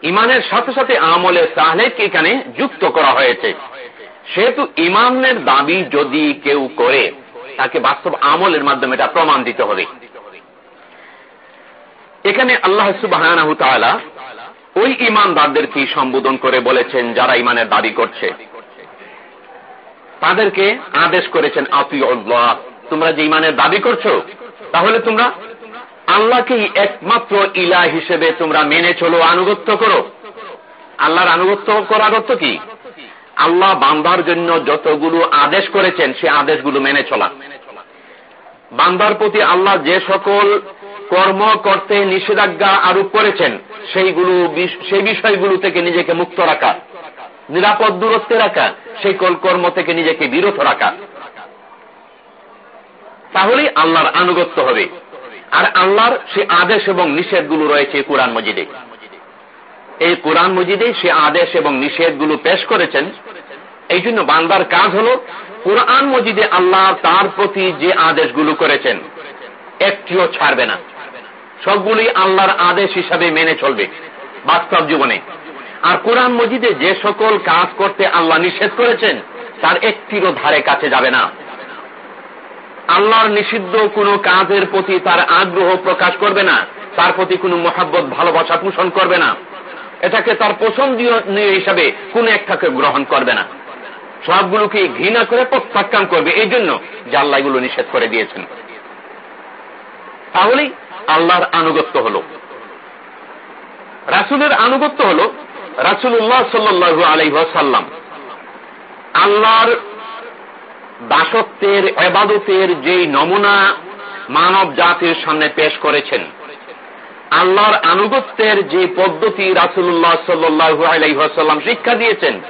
ইমানের সাথে সাথে আমলে সাহলেকে এখানে যুক্ত করা হয়েছে। সেহেতু ইমানের দাবি যদি কেউ করে, তাকে বাস্তব আমলের মাধ্যমে এটা প্রমাণ দিতে হবে। এখানে আল্লাহ সুবাহ ওই ইমানদারদেরকে সম্বোধন করে বলেছেন যারা ইমানের দাবি করছে? তাদেরকে আদেশ করেছেন আতি তোমরা যে ইমানের দাবি করছ, তাহলে তোমরা আল্লাহকেই একমাত্র ইলা হিসেবে তোমরা মেনে চলো, আনুগত্য করো। আল্লাহর আনুগত্য করার অর্থ কি? আল্লাহ বান্দার জন্য যতগুলো আদেশ করেছেন, সে আদেশগুলো মেনে চলা। বান্দার প্রতি আল্লাহ যে সকল কর্ম, করতে নিষেধাজ্ঞা আরোপ করেছেন, সেইগুলো সেই বিষয়গুলো থেকে নিজেকে মুক্ত রাখা। নিরাপদ দূরত্বে রাখা, সেই কর্ম থেকে নিজেকে বিরত রাখা। তাহলেই আল্লাহর আনুগত্য হবে। আর আল্লাহর সে আদেশ এবং নিষেধগুলো রয়েছে কোরআন মজিদে। এই কোরআন মজিদে সে আদেশ এবং নিষেধগুলো পেশ করেছেন। এই জন্য বান্দার কাজ হল, কোরআন মজিদে আল্লাহ তার প্রতি যে আদেশগুলো করেছেন, একটিও ছাড়বে না। সবগুলি আল্লাহর আদেশ হিসাবে মেনে চলবে বাস্তব জীবনে। আর কোরআন মজিদে যে সকল কাজ করতে আল্লাহ নিষেধ করেছেন, তার একটিরও ধারে কাছে যাবে না। আল্লাহর নিষিদ্ধ কোনো কাজের প্রতি তার আগ্রহ প্রকাশ করবে না, তার প্রতি কোনো মহাব্বত, ভালোবাসা পোষণ করবে না। এটাকে তার পছন্দীয় হিসাবে কোন একটাকে গ্রহণ করবে না। সবগুলোকে ঘৃণা করে প্রত্যাখ্যান করবে, এই জন্য এগুলো নিষেধ করে দিয়েছেন। তাহলেই আল্লাহর আনুগত্য হল। রাসুলের আনুগত্য হল রাসুল্লাহ সাল্লু আলাইসাল্লাম আল্লাহর দাসত্বের, এবাদতের যেই নমুনা মানব জাতির সামনে পেশ করেছেন, আল্লাহর আনুগত্যের যে পদ্ধতি রাসুল্লাহ সাল্লু আলাইসাল্লাম শিক্ষা দিয়েছেন,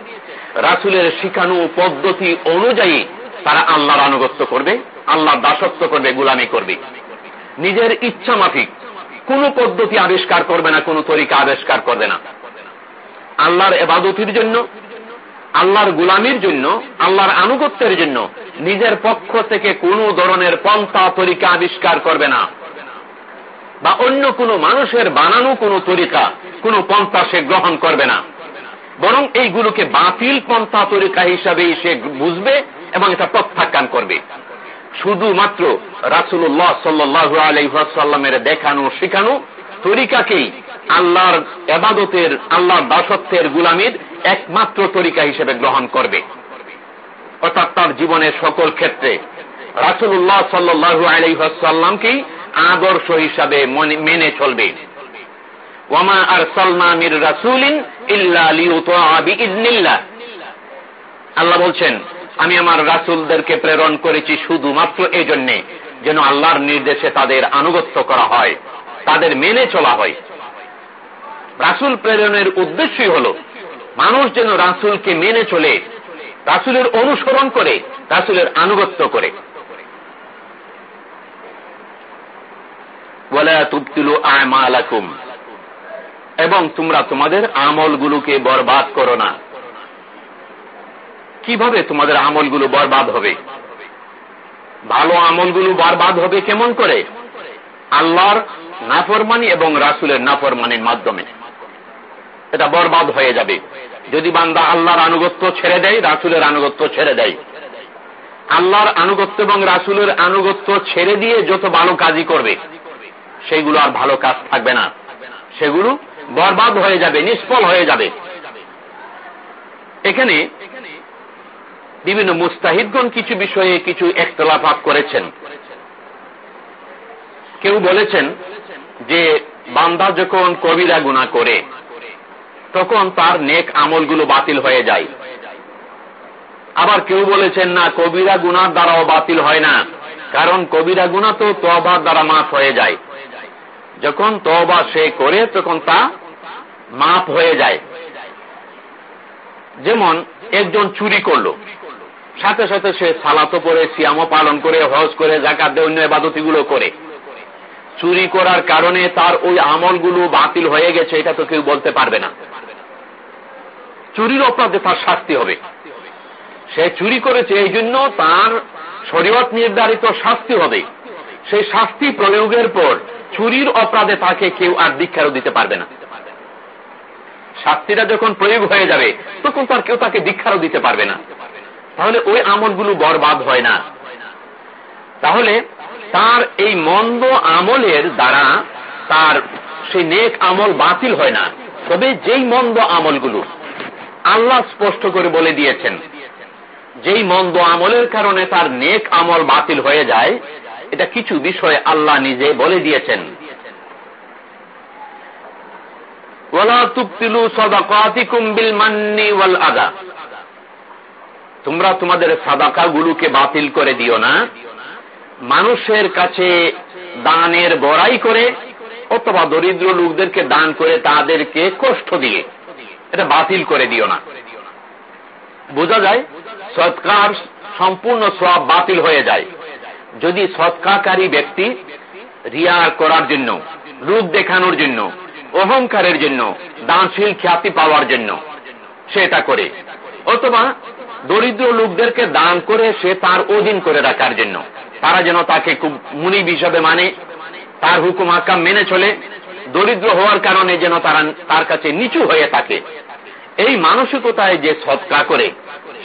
রাসুলের শিখানু পদ্ধতি অনুযায়ী তারা আল্লাহর আনুগত্য করবে, আল্লাহর দাসত্ব করবে, গুলামি করবে। নিজের ইচ্ছা মাফিক। কোন পদ্ধতি আবিষ্কার করবে না, কোন তরিকা আবিষ্কার করবে না। আল্লাহর এবাদতির জন্য, আল্লাহর গুলামির জন্য, আল্লাহর আনুগত্যের জন্য নিজের পক্ষ থেকে কোন ধরনের পন্থা তরিকা আবিষ্কার করবে না। বা অন্য কোন মানুষের বানানো কোন তরিকা, কোন পন্থা সে গ্রহণ করবে না। বরং এইগুলোকে বাতিল পন্থা তরিকা হিসাবে সে বুঝবে এবং এটা প্রত্যাখ্যান করবে। শুধুমাত্র রাসুল্লাহ সাল্লু আলহাসাল্লামের দেখানো, শেখানো তরিকাকেই আল্লাহর এবাদতের, আল্লাহর দাসত্বের গুলামির একমাত্র তরিকা হিসেবে গ্রহণ করবে। অর্থাৎ তার জীবনের সকল ক্ষেত্রে রাসুল্লাহ সাল্লু আলহাসাল্লামকেই আদর্শ হিসাবে মেনে চলবে। ওয়ামা আর সালমা মির রাসুলিন আল্লাহ বলছেন আমি আমার রাসুলদেরকে প্রেরণ করেছি শুধুমাত্র এই জন্যে যেন আল্লাহর নির্দেশে তাদের আনুগত্য করা হয়, তাদের মেনে চলা হয়। রাসুল প্রেরণের উদ্দেশ্যই হল, মানুষ যেন রাসুলকে মেনে চলে, রাসুলের অনুসরণ করে, রাসুলের আনুগত্য করে। এবং তোমরা তোমাদের আমলগুলোকে বরবাদ করো না। কীভাবে তোমাদের আমলগুলো বরবাদ হবে? ভালো আমলগুলো বরবাদ হবে কেমন করে? আল্লাহর নাফরমানি এবং রাসুলের নাফরমানির মাধ্যমে। এটা বরবাদ হয়ে যাবে। যদি বান্দা আল্লাহর আনুগত্য ছেড়ে দেয়, রাসুলের আনুগত্য ছেড়ে দেয়। আল্লাহর আনুগত্য এবং রাসুলের আনুগত্য ছেড়ে দিয়ে যত ভালো কাজই করবে, সেগুলো আর ভালো কাজ থাকবে না। সেগুলো বরবাদ হয়ে যাবে, নিষ্ফল হয়ে যাবে। এখানে বিভিন্ন মুস্তাহিদগণ কিছু বিষয়ে কিছু একতলাফাত করেছেন। কেউ বলেছেন যে, বান্দা যখন কবিরা গুণা করে, তখন তার নেক আমলগুলো বাতিল হয়ে যায়। আবার কেউ বলেছেন, না, কবিরা গুনার দ্বারাও বাতিল হয় না। কারণ কবিরা গুণা তো তবার দ্বারা মাফ হয়ে যায়। যখন তবা সে করে, তখন তা মাফ হয়ে যায়। যেমন, একজন চুরি করল। সাথে সাথে সে সালাতো পরে, সিয়ামও পালন করে, হজ করে জাকাত দিয়ে, অন্য এবাদতিগুলো করে। চুরি করার কারণে তার ওই আমলগুলো বাতিল হয়ে গেছে, এটা তো কেউ বলতে পারবে না। চুরির অপরাধে তার শাস্তি হবে। সে চুরি করেছে এই জন্য তার শরীয়ত নির্ধারিত শাস্তি হবে। সেই শাস্তি প্রয়োগের পর চুরির অপরাধে তাকে কেউ আর দীক্ষারও দিতে পারবে না। শাস্তিটা যখন প্রয়োগ হয়ে যাবে, তখন তার কেউ তাকে দীক্ষারও দিতে পারবে না। তাহলে ওই আমলগুলো বরবাদ হয় না। তাহলে তার এই মন্দ আমলের দ্বারা তার সেই নেক আমল বাতিল হয় না। তবে যেই মন্দ আমলগুলো আল্লাহ স্পষ্ট করে বলে দিয়েছেন, যেই মন্দ আমলের কারণে তার নেক আমল বাতিল হয়ে যায়, এটা কিছু বিষয় আল্লাহ নিজে বলে দিয়েছেন। তোমরা তোমাদের সাদাকা গুলোকে বাতিল করে দিও না। মানুষের কাছে দানের বড়াই করে অথবা দরিদ্র লোকদেরকে দান করে তাদেরকে কষ্ট দিয়ে এটা বাতিল করে দিও না। বোঝা যায়? সৎকার সম্পূর্ণ সব বাতিল হয়ে যায়। যদি সৎকারী ব্যক্তি রিয়া করার জন্য, রূপ দেখানোর জন্য, অহংকারের জন্য, দানশীল খ্যাতি পাওয়ার জন্য সেটা করে। অথবা দরিদ্র লোকদেরকে দান করে সে তার অধীন করে রাখার জন্য। তারা যেন তাকে খুব মুনিব হিসাবে মানে তার হুকুম আকাম মেনে চলে। দরিদ্র হওয়ার কারণে যেন তারা তার কাছে নিচু হয়ে থাকে। এই মানসিকতায় যে সৎকার করে,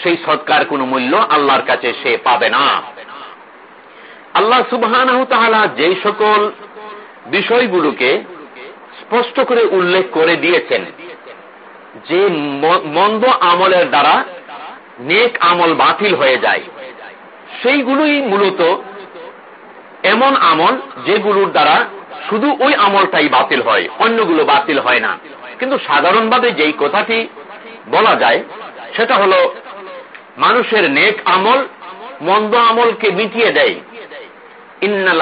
সেই সৎকার কোনো মূল্য আল্লাহর কাছে সে পাবে না। আল্লাহ সুবাহ যেই সকল বিষয়গুলোকে স্পষ্ট করে উল্লেখ করে দিয়েছেন, যে মন্দ আমলের দ্বারা নেক আমল বাতিল হয়ে যায়। সেইগুলোই মূলত এমন আমল যেগুলোর দ্বারা শুধু ওই আমলটাই বাতিল হয়, অন্যগুলো বাতিল হয় না। কিন্তু সাধারণভাবে যেই কথাটি বলা যায়, সেটা হলো, মানুষের নেক আমল মন্দ আমলকে মিটিয়ে দেয়। ইন্নাল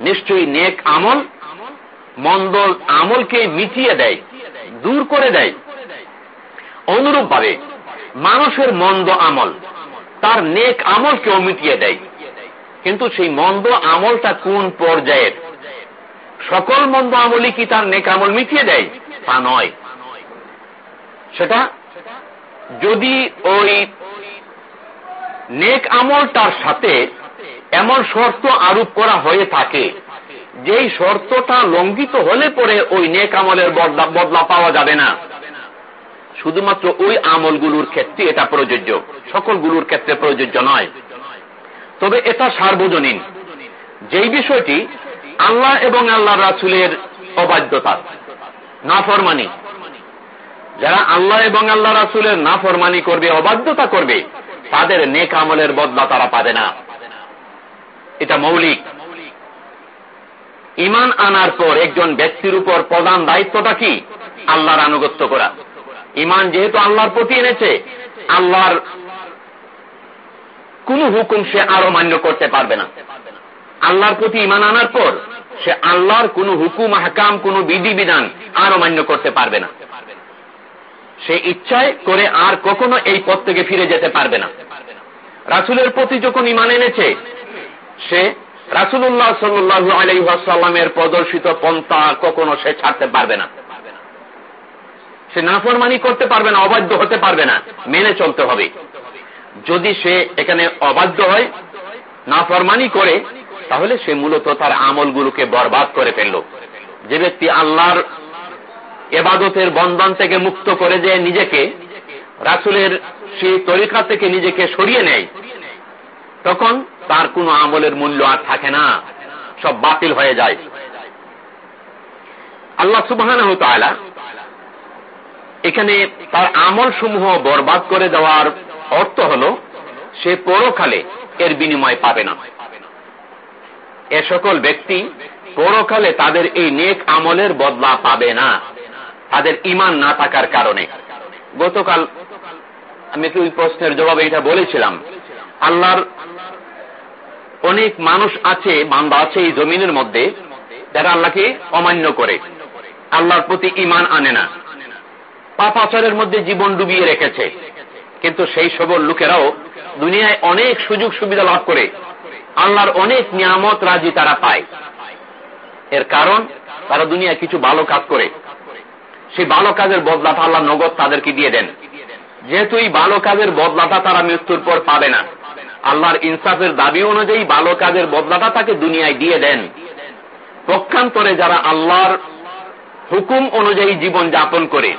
নিশ্চয়ই নেক আমল মন্দ আমলকে মিটিয়ে দেয়, দূর করে দেয়। অনুরূপ ভাবে মানুষের মন্দ আমল, তার নেক আমলকেও মিটিয়ে দেয়। কিন্তু সেই মন্দ আমলটা কোন পর্যায়ের? সকল মন্দ আমলই কি তার নেক আমল মিটিয়ে দেয়? তা নয়। সেটা যদি ওই নেক আমলটার সাথে এমন শর্ত আরোপ করা হয়ে থাকে, যেই শর্তটা লঙ্ঘিত হলে পরে ওই নেক আমলের বদলা পাওয়া যাবে না। শুধুমাত্র ওই আমলগুলোর ক্ষেত্রে এটা প্রযোজ্য। সকলগুলোর ক্ষেত্রে প্রযোজ্য নয়। তবে এটা সার্বজনীন। যেই বিষয়টি আল্লাহ এবং আল্লাহ রাসুলের অবাধ্যতা, নাফরমানি। যারা আল্লাহ এবং আল্লাহ রাসুলের নাফরমানি করবে, অবাধ্যতা করবে, তাদের নেক আমলের বদলা তারা পাবে না। এটা মৌলিক। ইমান আনার পর একজন ব্যক্তির উপর প্রধান দায়িত্বটা কি? আল্লাহর আনুগত্য করা। ইমান যেহেতু আল্লাহর প্রতি এনেছে, আল্লাহর কোন হুকুম সে আরও মান্য করতে পারবে না। আল্লাহর প্রতি ইমান আনার পর সে আল্লাহর কোন হুকুম হাকাম কোন বিধিবিধান আরও মান্য করতে পারবে না। সে ইচ্ছায় করে আর কখনো এই পথ থেকে ফিরে যেতে পারবে না। রাসুলের প্রতি যখন ইমান এনেছে, সে রাসুল্লাহ সাল্লু আলাইসাল্লামের প্রদর্শিত পন্থা কখনো সে ছাড়তে পারবে না। সে নাফরমানি করতে পারবে না, অবাধ্য হতে পারবে না। মেনে চলতে হবে। যদি সে এখানে অবাধ্য হয়, নাফরমানি করে, তাহলে সে মূলত তার আমলগুলোকে বরবাদ করে ফেলল। যে ব্যক্তি আল্লাহর এবাদতের বন্ধন থেকে মুক্ত করে যে নিজেকে, রাসুলের সেই তরিকা থেকে নিজেকে সরিয়ে নেয়, তখন তার কোনো আমলের মূল্য আর থাকে না। সব বাতিল হয়ে যায়। আল্লাহ সুবাহ এখানে তার আমল সমূহ বরবাদ করে দেওয়ার অর্থ হল, সে পরকালে এর বিনিময় পাবে না। এ সকল ব্যক্তি পরকালে তাদের এই নেক আমলের বদলা পাবে না। তাদের ইমান না থাকার কারণে। গতকাল আমি কি ওই প্রশ্নের জবাবে এটা বলেছিলাম। আল্লাহর অনেক মানুষ আছে, বান্দা আছে এই জমিনের মধ্যে, যারা আল্লাহকে অমান্য করে। আল্লাহর প্রতি ইমান আনে না। পাপাচারের মধ্যে জীবন ডুবিয়ে রেখেছে। কিন্তু সেই সবল লোকেরাও দুনিয়ায় অনেক সুযোগ সুবিধা লাভ করে, আল্লাহর অনেক নিয়ামত রাজি তারা পায়। এর কারণ, তারা দুনিয়ায় কিছু ভালো কাজ করে। সেই ভালো কাজের বদলাটা আল্লাহ নগদ তাদেরকে দিয়ে দেন। যেহেতু এই ভালো কাজের বদলাটা তারা মৃত্যুর পর পাবে না, আল্লাহর ইনসাফের দাবি অনুযায়ী ভালো কাজের বদলাটা তাকে দুনিয়ায় দিয়ে দেন। পক্ষান্তরে যারা আল্লাহর হুকুম অনুযায়ী জীবন যাপন করে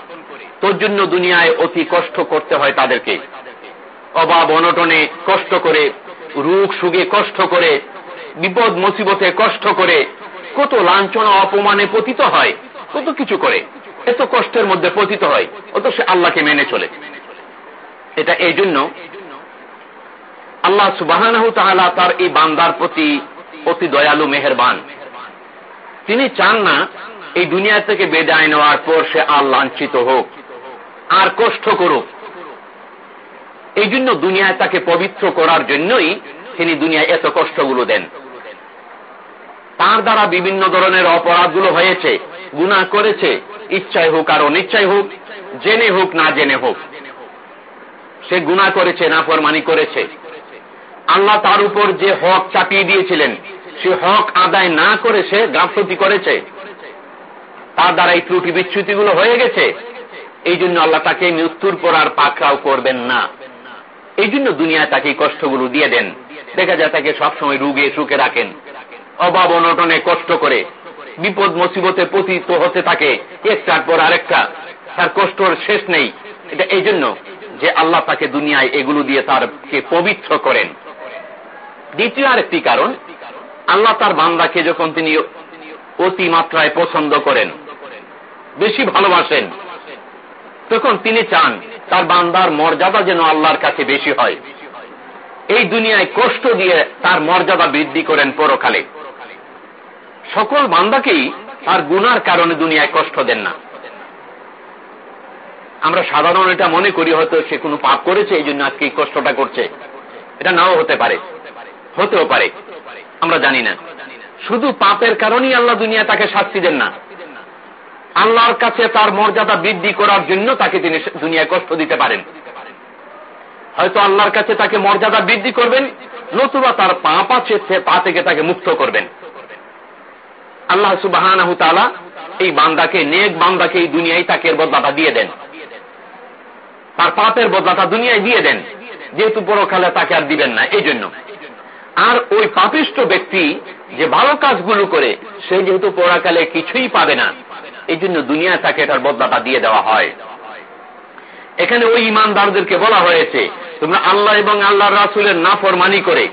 তোর জন্য দুনিয়ায় অতি কষ্ট করতে হয় তাদেরকে। অভাব, অনটনে কষ্ট করে, রোগ সুগে কষ্ট করে, বিপদ মুসিবতে কষ্ট করে, কত লাঞ্ছনা, অপমানে পতিত হয়, কত কিছু করে। এত কষ্টের মধ্যে পতিত হয় অত সে আল্লাহকে মেনে চলে। এটা এই জন্য আল্লাহ সুবাহ তার এই বান্দার প্রতি অতি দয়ালু, মেহরবান। তিনি চান না এই দুনিয়া থেকে বেদায় নেওয়ার পর সে আর লাঞ্ছিত হোক। আর কষ্ট করুক এই জন্য দুনিয়ায় তাকে পবিত্র করার জন্যই তিনি দুনিয়ায় এত কষ্টগুলো দেন। তার দ্বারা বিভিন্ন ধরনের অপরাধগুলো হয়েছে গুণা করেছে, ইচ্ছায় হোক আর অনিচ্ছায় হোক, জেনে হোক না জেনে হোক। সে গুণা করেছে না ফরমানি করেছে। আল্লাহ তার উপর যে হক চাপিয়ে দিয়েছিলেন, সে হক আদায় না করে সে গাফতি করেছে। তার দ্বারা এই ত্রুটি বিচ্ছুতিগুলো হয়ে গেছে। এই জন্য আল্লাহ তাকে মৃত্যুর পর আর পাকড়াও করবেন না। এই জন্য দুনিয়ায় তাকে কষ্টগুলো দিয়ে দেন। দেখা যায় তাকে সবসময় রুগে সুখে রাখেন। অভাব অনটনে কষ্ট করে, বিপদ মুসিবতে পতিত হতে থাকে, একটার পর আরেকটা। তার কষ্টর শেষ নেই। এটা এই জন্য যে আল্লাহ তাকে দুনিয়ায় এগুলো দিয়ে তারকে পবিত্র করেন। দ্বিতীয় আরেকটি কারণ, আল্লাহ তার বান্দাকে যখন তিনি অতি মাত্রায় পছন্দ করেন, বেশি ভালোবাসেন তখন তিনি চান তার বান্দার মর্যাদা যেন আল্লাহর কাছে বেশি হয়। এই দুনিয়ায় কষ্ট দিয়ে তার মর্যাদা বৃদ্ধি করেন পরকালে। সকল বান্দাকেই তার গুনার কারণে দুনিয়ায় কষ্ট দেন না। আমরা সাধারণ এটা মনে করি হয়তো সে কোনো পাপ করেছে এই জন্য আজকে কষ্টটা করছে। এটা নাও হতে পারে। হতেও পারে। আমরা জানি না। শুধু পাপের কারণেই আল্লাহ দুনিয়া তাকে শাস্তি দেন না। আল্লাহর কাছে তার মর্যাদা বৃদ্ধি করার জন্য তাকে তিনি দুনিয়ায় কষ্ট দিতে পারেন। হয়তো আল্লাহর কাছে তাকে মর্যাদা বৃদ্ধি করবেন, নতুবা তার পাপ আছে সে পা থেকে তাকে মুক্ত করবেন। আল্লাহ সুবাহ এই বান্দাকে, নেক বান্দাকে এই দুনিয়ায় তাকে বদলাটা দিয়ে দেন। তার পাপের বদলাটা দুনিয়ায় দিয়ে দেন। যেহেতু পরকালে তাকে আর দিবেন না এই জন্য আর ওই পাপিষ্ট ব্যক্তি যে ভালো কাজগুলো করে, সে যেহেতু পরাকালে কিছুই পাবে না এই জন্য দুনিয়ায় তাকে এটার বদলাটা দিয়ে দেওয়া হয়। এখানে ওই ইমানদারদেরকে বলা হয়েছে, তোমরা আল্লাহ এবং আল্লাহ রাসুলের নাফরমানি করে,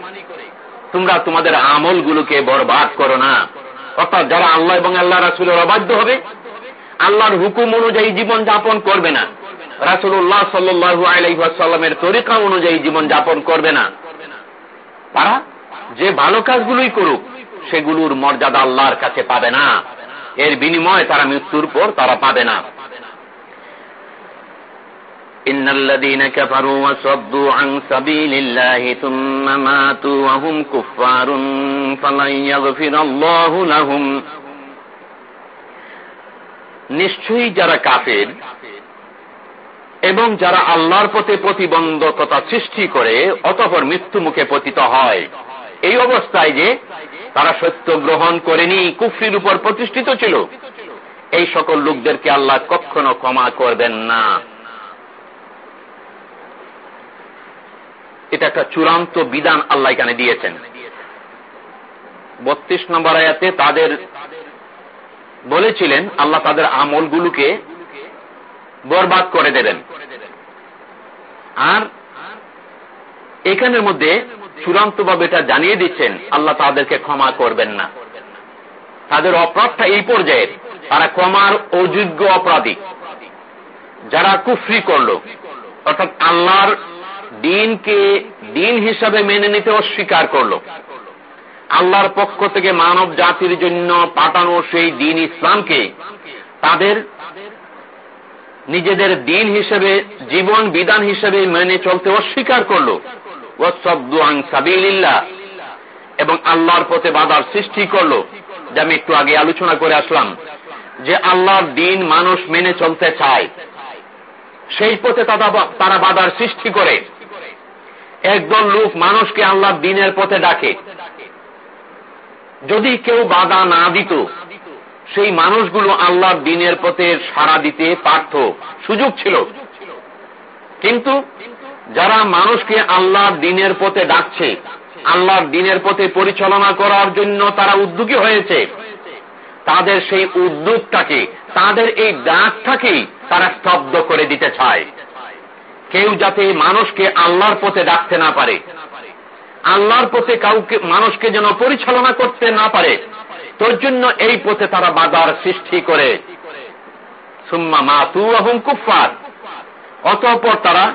তোমরা তোমাদের আমলগুলোকে বরবাদ করো না। অর্থাৎ যারা আল্লাহ এবং আল্লাহ রাসুলের অবাধ্য হবে, আল্লাহর হুকুম অনুযায়ী জীবন যাপন করবে না। রাসুল্লাহ সাল্লু আলাইসাল্লামের তরিকা অনুযায়ী জীবন যাপন করবে না। তারা যে ভালো কাজগুলোই করুক, সেগুলোর মর্যাদা আল্লাহর কাছে পাবে না। এর বিনিময়ে তারা মৃত্যুর পর তারা পাবে না إن الذين كفروا وصدوا عن سبيل الله ثم ماتوا وهم كفار فلن يغفر الله لهم নিশ্চয়ই যারা কাফের এবং যারা আল্লাহর পথে প্রতিবন্ধকতা সৃষ্টি করে অতপর মৃত্যু মুখে পতিত হয় এই অবস্থায় যে তারা সত্য গ্রহণ করেনি, কুফরির উপর প্রতিষ্ঠিত ছিল। এই সকল লোকদেরকে আল্লাহ কখনো ক্ষমা করবেন না। এটা একটা চূড়ান্ত বিধান আল্লাহ এখানে দিয়েছেন। বত্রিশ নম্বর আয়াতে তাদের বলেছিলেন, আল্লাহ তাদের আমলগুলোকে বরবাদ করে দেবেন। আর এখানের মধ্যে চূড়ান্ত ভাবে এটা জানিয়ে দিচ্ছেন, আল্লাহ তাদেরকে ক্ষমা করবেন না। তাদের অপরাধটা এই পর্যায়ে, তারা ক্ষমার অযোগ্য অপরাধী। যারা কুফরি করল, অর্থাৎ আল্লাহর দিনকে দিন হিসাবে মেনে নিতে অস্বীকার করল। আল্লাহর পক্ষ থেকে মানব জাতির জন্য পাঠানো সেই দিন ইসলামকে তাদের নিজেদের দিন হিসেবে, জীবন বিধান হিসেবে মেনে চলতে অস্বীকার করল। এবং আল্লাহর পথে বাধার সৃষ্টি করল। যে আমি একটু আগে আলোচনা করে আসলাম যে আল্লাহর দিন মানুষ মেনে চলতে চায়। সেই পথে তারা বাধার সৃষ্টি করে। একদল লোক মানুষকে আল্লাহর দিনের পথে ডাকে। যদি কেউ বাধা না দিত, সেই মানুষগুলো আল্লাহর দিনের পথে সাড়া দিতে পারত। সুযোগ ছিল। কিন্তু যারা মানুষকে আল্লাহর দিনের পথে ডাকছে, আল্লাহর দিনের পথে পরিচালনা করার জন্য তারা উদ্যোগী হয়েছে, তাদের সেই উদ্যোগটাকে, তাদের এই ডাকটাকেই তারা স্তব্ধ করে দিতে চায়। কেউ যাতে মানুষকে আল্লাহর পথে ডাকতে না পারে, আল্লাহর পথে কাউকে, মানুষকে যেন পরিচালনা করতে না পারে, তোর জন্য এই পথে তারা বাধার সৃষ্টি করে। সুম্মা মা তু আহম কুফার অতঃপর তারা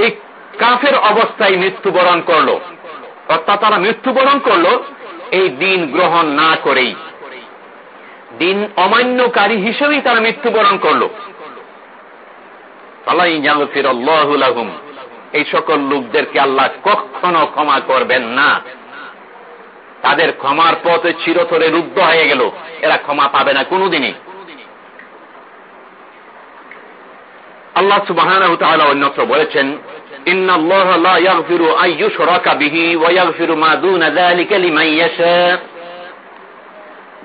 এই কাফের অবস্থায় মৃত্যুবরণ করল। অর্থাৎ তারা মৃত্যুবরণ করল এই দিন গ্রহণ না করেই। দিন অমান্যকারী হিসেবেই তারা মৃত্যুবরণ করল। এই সকল লোকদেরকে আল্লাহ কখনো ক্ষমা করবেন না। তাদের ক্ষমার পথে চিরতরে রুদ্ধ হয়ে গেল। এরা ক্ষমা পাবে না কোনোদিনই। আল্লাহ সুবাহ অন্যত্র বলেছেন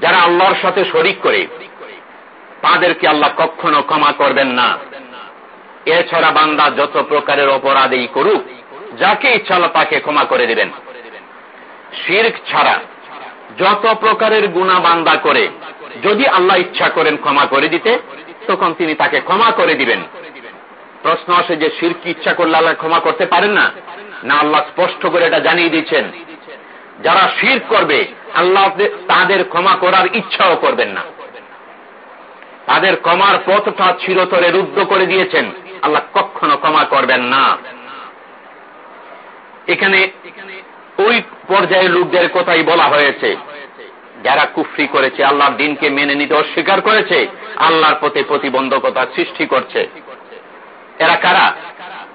যারা আল্লাহর সাথে শরিক করে, তাদেরকে আল্লাহ কখনো ক্ষমা করবেন না। এছাড়া বান্দা যত প্রকারের অপরাধেই করুক, যাকে ইচ্ছা তাকে ক্ষমা করে দিবেন। শির্ক ছাড়া যত প্রকারের গুণা বান্দা করে, যদি আল্লাহ ইচ্ছা করেন ক্ষমা করে দিতে, তখন তিনি তাকে ক্ষমা করে দিবেন। প্রশ্ন আসে যে শির্ক ইচ্ছা করলে আল্লাহ ক্ষমা করতে পারেন না? না, আল্লাহ স্পষ্ট করে এটা জানিয়ে দিচ্ছেন যারা শির করবে, আল্লাহ তাদের ক্ষমা করার ইচ্ছাও করবেন না। তাদের ক্ষমার পথটা চিরতরে রুদ্ধ করে দিয়েছেন। আল্লাহ কখনো ক্ষমা করবেন না। এখানে ওই পর্যায়ে লোকদের কথাই বলা হয়েছে। যারা কুফরি করেছে, আল্লাহর দিনকে মেনে নিতে অস্বীকার করেছে, আল্লাহর পথে প্রতিবন্ধকতা সৃষ্টি করছে। এরা কারা?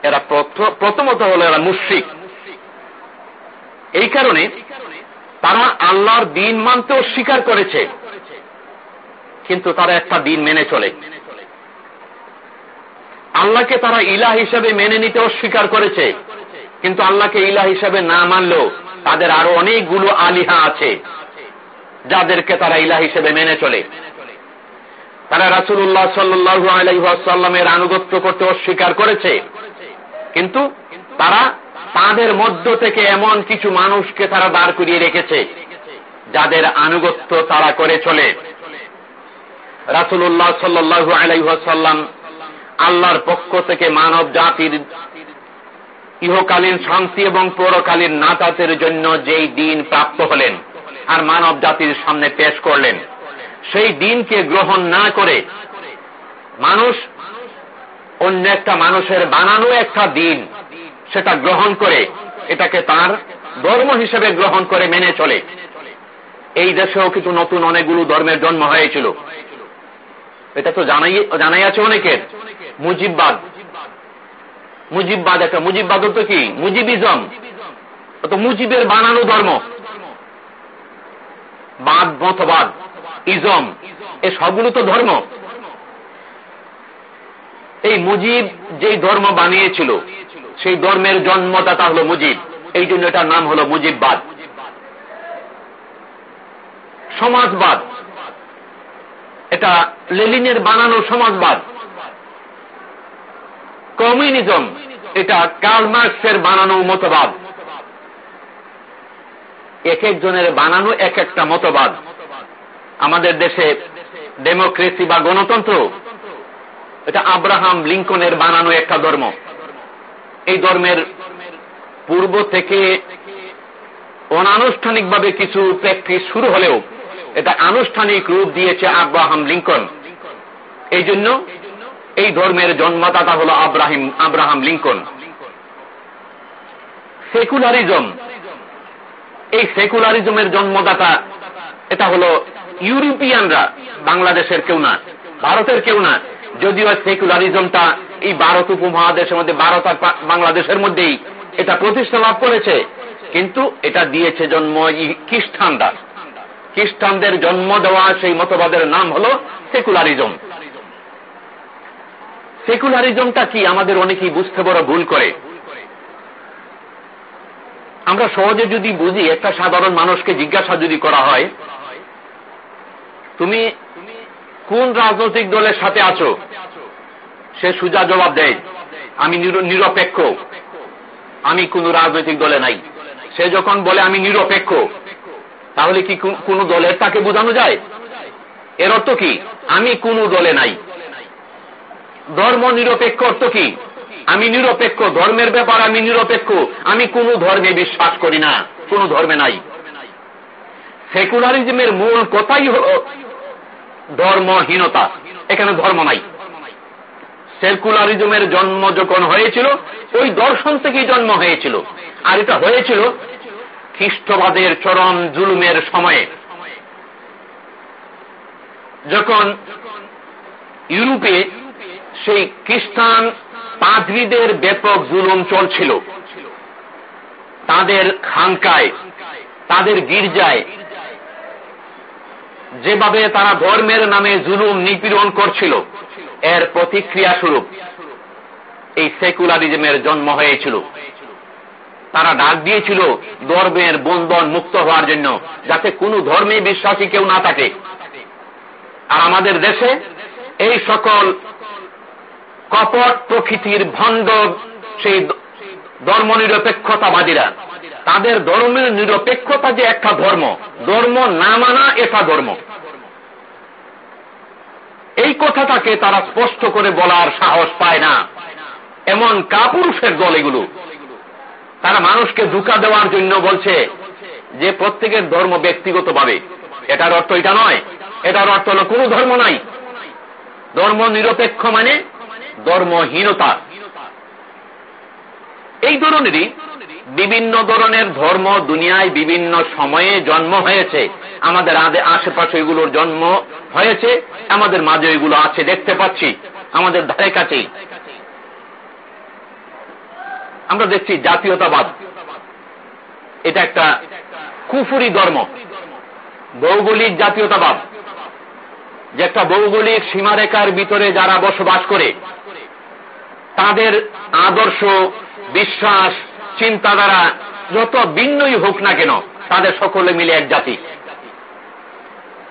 এরা প্রথমত হলো এরা মুশ্রিক। এই কারণে তারা আল্লাহর দিন মানতে অস্বীকার করেছে। কিন্তু তারা একটা দিন মেনে চলে। আল্লাহকে তারা ইলা হিসাবে মেনে নিতে অস্বীকার করেছে। কিন্তু আল্লাহকে ইলা হিসাবে না মানলেও তাদের আরও অনেকগুলো আলিহা আছে, যাদেরকে তারা ইলা হিসেবে মেনে চলে। তারা রাসুল্লাহ সাল্লু আলাইসাল্লামের আনুগত্য করতে অস্বীকার করেছে। কিন্তু তারা তাদের মধ্য থেকে এমন কিছু মানুষকে তারা দাঁড় করিয়ে রেখেছে, যাদের আনুগত্য তারা করে চলে। রাসুল্লাহ সাল্লু আলাইসাল্লাম আল্লাহর পক্ষ থেকে মানব জাতির ইহকালীন শান্তি এবং পরকালীন নাতাতের জন্য যেই দিন প্রাপ্ত হলেন, আর মানব জাতির সামনে পেশ করলেন। সেই দিনকে গ্রহণ না করে মানুষ অন্য একটা মানুষের বানানো একটা দিন সেটা গ্রহণ করে এটাকে তার ধর্ম হিসেবে গ্রহণ করে মেনে চলে। এই দেশেও কিছু নতুন অনেকগুলো ধর্মের জন্ম হয়েছিল। এটা তো জানাই জানাই আছে অনেকের। মুজিববাদ। মুজিববাদ একটা, মুজিববাদ তো কি? মুজিবিজম। তো মুজিবের বানানো ধর্ম। বাদ মতবাদ। ইজম। এ সবগুলো তো ধর্ম। এই মুজিব যেই ধর্ম বানিয়েছিল, সেই ধর্মের জন্মদাতা হলো মুজিব। এই জন্য এটার নাম হলো মুজিববাদ। সমাজবাদ। এটা লেলিনের বানানো সমাজবাদ। কমিউনিজম। এটা কালমার্কসের বানানো মতবাদ। এক একজনের বানানো এক একটা মতবাদ। আমাদের দেশে ডেমোক্রেসি বা গণতন্ত্র, এটা আব্রাহাম লিঙ্কনের বানানো একটা ধর্ম। এই ধর্মের পূর্ব থেকে অনানুষ্ঠানিকভাবে কিছু প্র্যাকটিস শুরু হলেও এটা আনুষ্ঠানিক রূপ দিয়েছে আব্রাহাম লিঙ্কন। এই জন্য এই ধর্মের জন্মদাতা হল আব্রাহিম আব্রাহাম লিঙ্কন। সেকুলারিজম। এই সেকুলারিজমের জন্মদাতা এটা হল ইউরোপিয়ানরা বাংলাদেশের কেউ না, ভারতের কেউ না। যদিও সেকুলারিজমটা এই ভারত উপমহাদেশের মধ্যে, ভারত আর বাংলাদেশের মধ্যেই এটা প্রতিষ্ঠা লাভ করেছে, কিন্তু এটা দিয়েছে জন্ম খ্রিস্টানরা। খ্রিস্টানদের জন্ম দেওয়া সেই মতবাদের নাম হল সেকুলারিজম। সেকুলারিজমটা কি আমাদের অনেকেই বুঝতে বড় ভুল করে। আমরা সহজে যদি বুঝি একটা সাধারণ মানুষকে জিজ্ঞাসা যদি করা হয় তুমি কোন রাজনৈতিক দলের সাথে আছো? সে সুজা জবাব দেয়, আমি নিরপেক্ষ। আমি কোন রাজনৈতিক দলে নাই। সে যখন বলে, আমি নিরপেক্ষ, তাহলে কি কোন দলের তাকে বোঝানো যায়? এর অর্থ কি? আমি কোন দলে নাই। ধর্ম নিরপেক্ষ অর্থ কি? আমি নিরপেক্ষ, ধর্মের ব্যাপার আমি নিরপেক্ষ, আমি কোন ধর্মে বিশ্বাস করি না, কোন ধর্মে নাই। সেকুলারিজমের মূল কথাই ধর্মহীনতা। এখানে ধর্ম নাই। সেকুলারিজমের জন্ম যখন হয়েছিল, ওই দর্শন থেকেই জন্ম হয়েছিল। আর এটা হয়েছিল খ্রিস্টবাদের চরম জুলুমের সময়ে। যখন ইউরোপে সেই খ্রিস্টান পাদ্রীদের ব্যাপক জুলুম চলছিল। তাদের খানকায়, তাদের গির্জায় যেভাবে তারা ধর্মের নামে জুলুম নিপীড়ন করছিল, এর প্রতিক্রিয়া স্বরূপ এই সেকুলারিজমের জন্ম হয়েছিল। তারা ডাক দিয়েছিল, ধর্মের বন্ধন মুক্ত হওয়ার জন্য, যাতে কোনো ধর্মে বিশ্বাসী কেউ না থাকে। আর আমাদের দেশে এই সকল কপট প্রকৃতির ভণ্ড সেই ধর্ম নিরপেক্ষতাবাদীরা তাদের ধর্মের নিরপেক্ষতা যে একটা ধর্ম ধর্ম না মানা এটা ধর্ম। এই কথাটাকে তারা স্পষ্ট করে বলার সাহস পায় না। এমন কাপুরুষের দল এগুলো। তারা মানুষকে ধোকা দেওয়ার জন্য বলছে যে প্রত্যেকের ধর্ম ব্যক্তিগতভাবে। এটার অর্থ এটা নয়। এটার অর্থ হল কোন ধর্ম নাই। ধর্ম নিরপেক্ষ মানে ধর্মহীনতা। এই ধরনেরই বিভিন্ন ধরনের ধর্ম দুনিয়ায় বিভিন্ন সময়ে জন্ম হয়েছে। আমাদের আদে আশেপাশে এগুলোর জন্ম হয়েছে। আমাদের মাঝে এগুলো আছে, দেখতে পাচ্ছি। আমাদের ধারে কাছেই আমরা দেখছি জাতীয়তাবাদ। এটা একটা কুফুরি ধর্ম। ভৌগোলিক জাতীয়তাবাদ। যে একটা ভৌগোলিক সীমারেখার ভিতরে যারা বসবাস করে, তাদের আদর্শ, বিশ্বাস চিন্তাধারা যত ভিন্নই হোক না কেন, তাদের সকলে মিলে এক জাতি।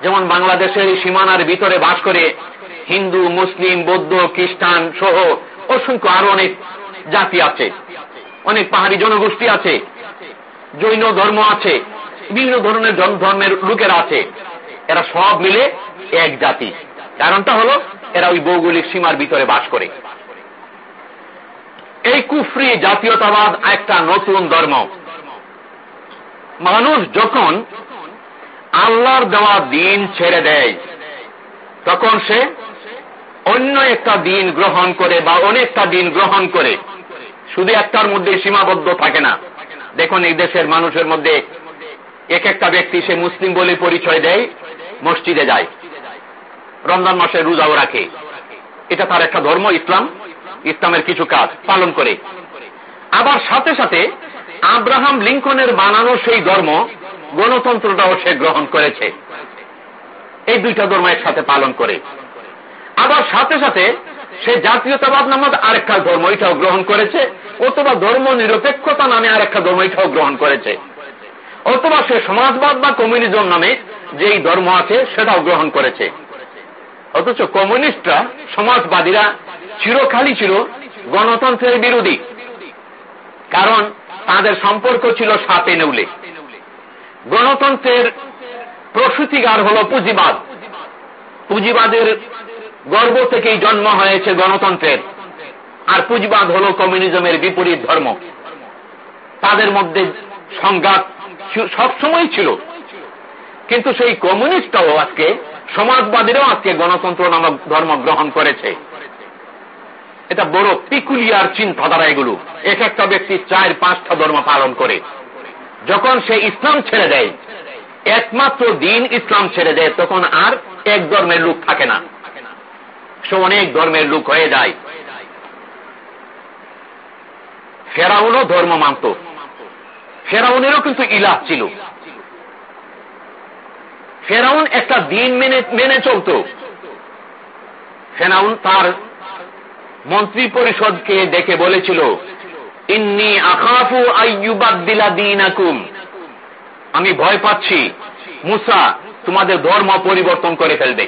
যেমন বাংলাদেশের সীমানার ভিতরে বাস করে হিন্দু, মুসলিম, বৌদ্ধ, খ্রিস্টান সহ অসংখ্য আরও অনেক জাতি আছে। অনেক পাহাড়ি জনগোষ্ঠী আছে। জৈন ধর্ম আছে। বিভিন্ন ধরনের ধর্মের লোকেরা আছে। এরা সব মিলে এক জাতি। কারণটা হলো, এরা ওই ভৌগোলিক সীমার ভিতরে বাস করে। এই কুফরি জাতীয়তাবাদ একটা নতুন ধর্ম। মানুষ যখন আল্লাহর দেওয়া দিন ছেড়ে দেয়, তখন সে অন্য একটা দিন গ্রহণ করে বা অনেকটা দিন গ্রহণ করে। শুধু একটার মধ্যে সীমাবদ্ধ থাকে না। দেখুন, এই দেশের মানুষের মধ্যে এক একটা ব্যক্তি সে মুসলিম বলে পরিচয় দেয়, মসজিদে যায়। রমজান মাসে রোজাও রাখে। এটা তার একটা ধর্ম, ইসলাম। ইসলামের কিছু কাজ পালন করে। আবার সাথে সাথে আব্রাহাম লিঙ্কনের বানানো সেই ধর্ম গণতন্ত্রটাও সে গ্রহণ করেছে। এই দুইটা ধর্ম একসাথে পালন করে। আবার সাথে সাথে সে জাতীয়তাবাদ নামক আরেকটা ধর্ম এটাও গ্রহণ করেছে, অথবা ধর্ম নিরপেক্ষতা নামে আরেকটা ধর্ম এটাও গ্রহণ করেছে। অথবা সে সমাজবাদ বা কমিউনিজম নামে যেই ধর্ম আছে সেটাও গ্রহণ করেছে। অথচ কমিউনিস্টরা, সমাজবাদীরা চিরখালি ছিল গণতন্ত্রের বিরোধী। কারণ তাদের সম্পর্ক ছিল সাপে নেউলে। গণতন্ত্রের প্রসূতিগার হল পুঁজিবাদ। পুঁজিবাদের গর্ব থেকেই জন্ম হয়েছে গণতন্ত্রের। আর পুঁজিবাদ হল কমিউনিজমের বিপরীত ধর্ম। তাদের মধ্যে সংঘাত সবসময় ছিল। কিন্তু সেই কমিউনিস্টরাও আজকে সমাজবাদীরাও আজকে গণতন্ত্র নামক ধর্ম গ্রহণ করেছে। এটা বড় পিকুলিয়ার চিন্তাধারা এগুলো। এক একটা ব্যক্তি চার পাঁচটা ধর্ম পালন করে। যখন সে ইসলাম ছেড়ে দেয়, একমাত্র দিন ইসলাম ছেড়ে দেয়, তখন আর এক ধর্মের লোক থাকে না। সে অনেক ধর্মের লোক হয়ে যায়। ফেরাউনও ধর্ম মানত। ফেরাউনেরও কিন্তু ইলাহ ছিল। ফেরাউন একটা দিন মেনে মেনে চলত। ফেরাউন তার মন্ত্রী পরিষদকে ডেকে বলেছিল, ইন্নি আকাফু আইয়ুবাদ্দিলা দিন আকুম আমি ভয় পাচ্ছি। মুসা, তোমাদের ধর্ম পরিবর্তন করে ফেলবে।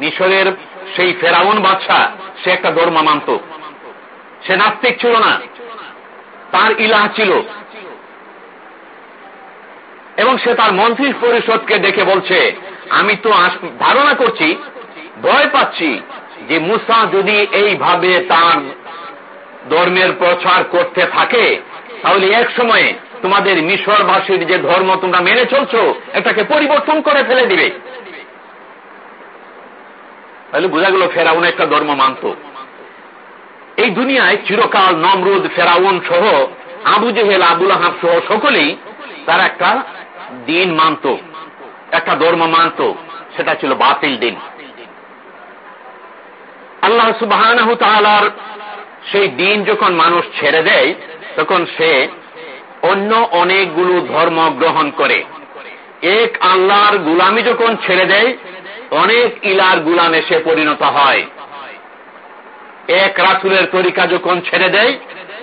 মিশরের সেই ফেরাউন বাদশা সে একটা ধর্ম মানত। সে নাস্তিক ছিল না। তার ইলাহ ছিল। এবং সে তার মন্ত্রী পরিষদকে ডেকে বলছে, আমি তো ধারণা করছি, ভয় পাচ্ছি যে মুসা যদি এইভাবে তার ধর্মের প্রচার করতে থাকে, তাহলে এক সময়ে তোমাদের মিশরবাসীর যে ধর্ম তোমরা মেনে চলছো, এটাকে পরিবর্তন করে ফেলে দিবে। তাহলে বোঝা গেল ফেরাউন একটা ধর্ম মানত। এই দুনিয়ায় চিরকাল নমরুদ, ফেরাউন সহ আবু জেহেল, আবুল আহাব সহ সকলেই তারা একটা দিন মানত, একটা ধর্ম মানত, সেটা ছিল বাতিল দিন। আল্লাহ সুবাহ সেই দিন যখন মানুষ ছেড়ে দেয়, তখন সে অন্য অনেকগুলো ধর্ম গ্রহণ করে। এক আল্লাহর গুলামি যখন ছেড়ে দেয়, অনেক ইলার গুলামে সে পরিণত হয়। এক রাসুলের তরিকা যখন ছেড়ে দেয়,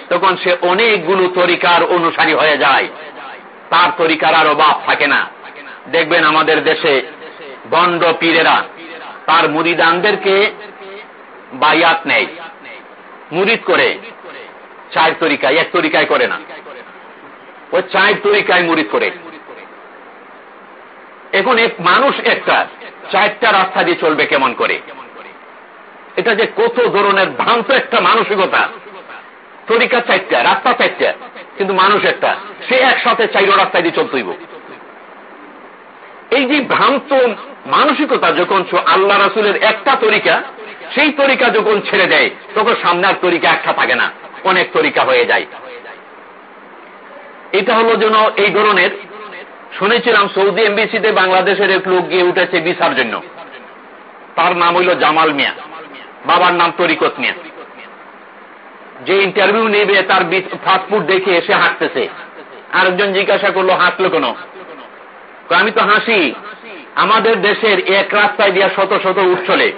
তখন সে অনেকগুলো তরিকার অনুসারী হয়ে যায়। তার তরিকার আর অভাব থাকে না। দেখবেন আমাদের দেশে বন্ড পীরেরা, তার মুরিদানদেরকে বায়াত নেয়। মুরিদ করে চার তরিকায়, এক তরিকায় করে না। ওই চার তরিকায় মুরিদ করে। এখন এক মানুষ একটা, চারটা রাস্তা দিয়ে চলবে কেমন করে? এটা যে কত ধরনের ভ্রান্ত একটা মানসিকতা। তরিকা চারটা, রাস্তা চারটা। মানুষ একটা। সে একসাথে চাইরো রাস্তায় দিয়ে চলতেইব এই যে ভ্রান্ত মানসিকতা যখন আল্লাহ রাসুলের একটা তরিকা, সেই তরিকা যখন ছেড়ে দেয়, তখন সামনের তরিকা একটা থাকে না। অনেক তরিকা হয়ে যায়। এটা হলো যেন এই ধরনের। শুনেছিলাম সৌদি এমবিসিতে বাংলাদেশের এক লোক গিয়ে উঠেছে বিসার জন্য। তার নাম হইল জামাল মিয়া। বাবার নাম তরিকত মিয়া। যে ইন্টারভিউ নেবে, তার ফাস্টফুড দেখে এসে হাঁটতেছে। আরেকজন জিজ্ঞাসা করল হাসলো কেন? আমি তো হাসি। আমাদের দেশের এক রাস্তায় দিয়া শত শত উঠ চলে।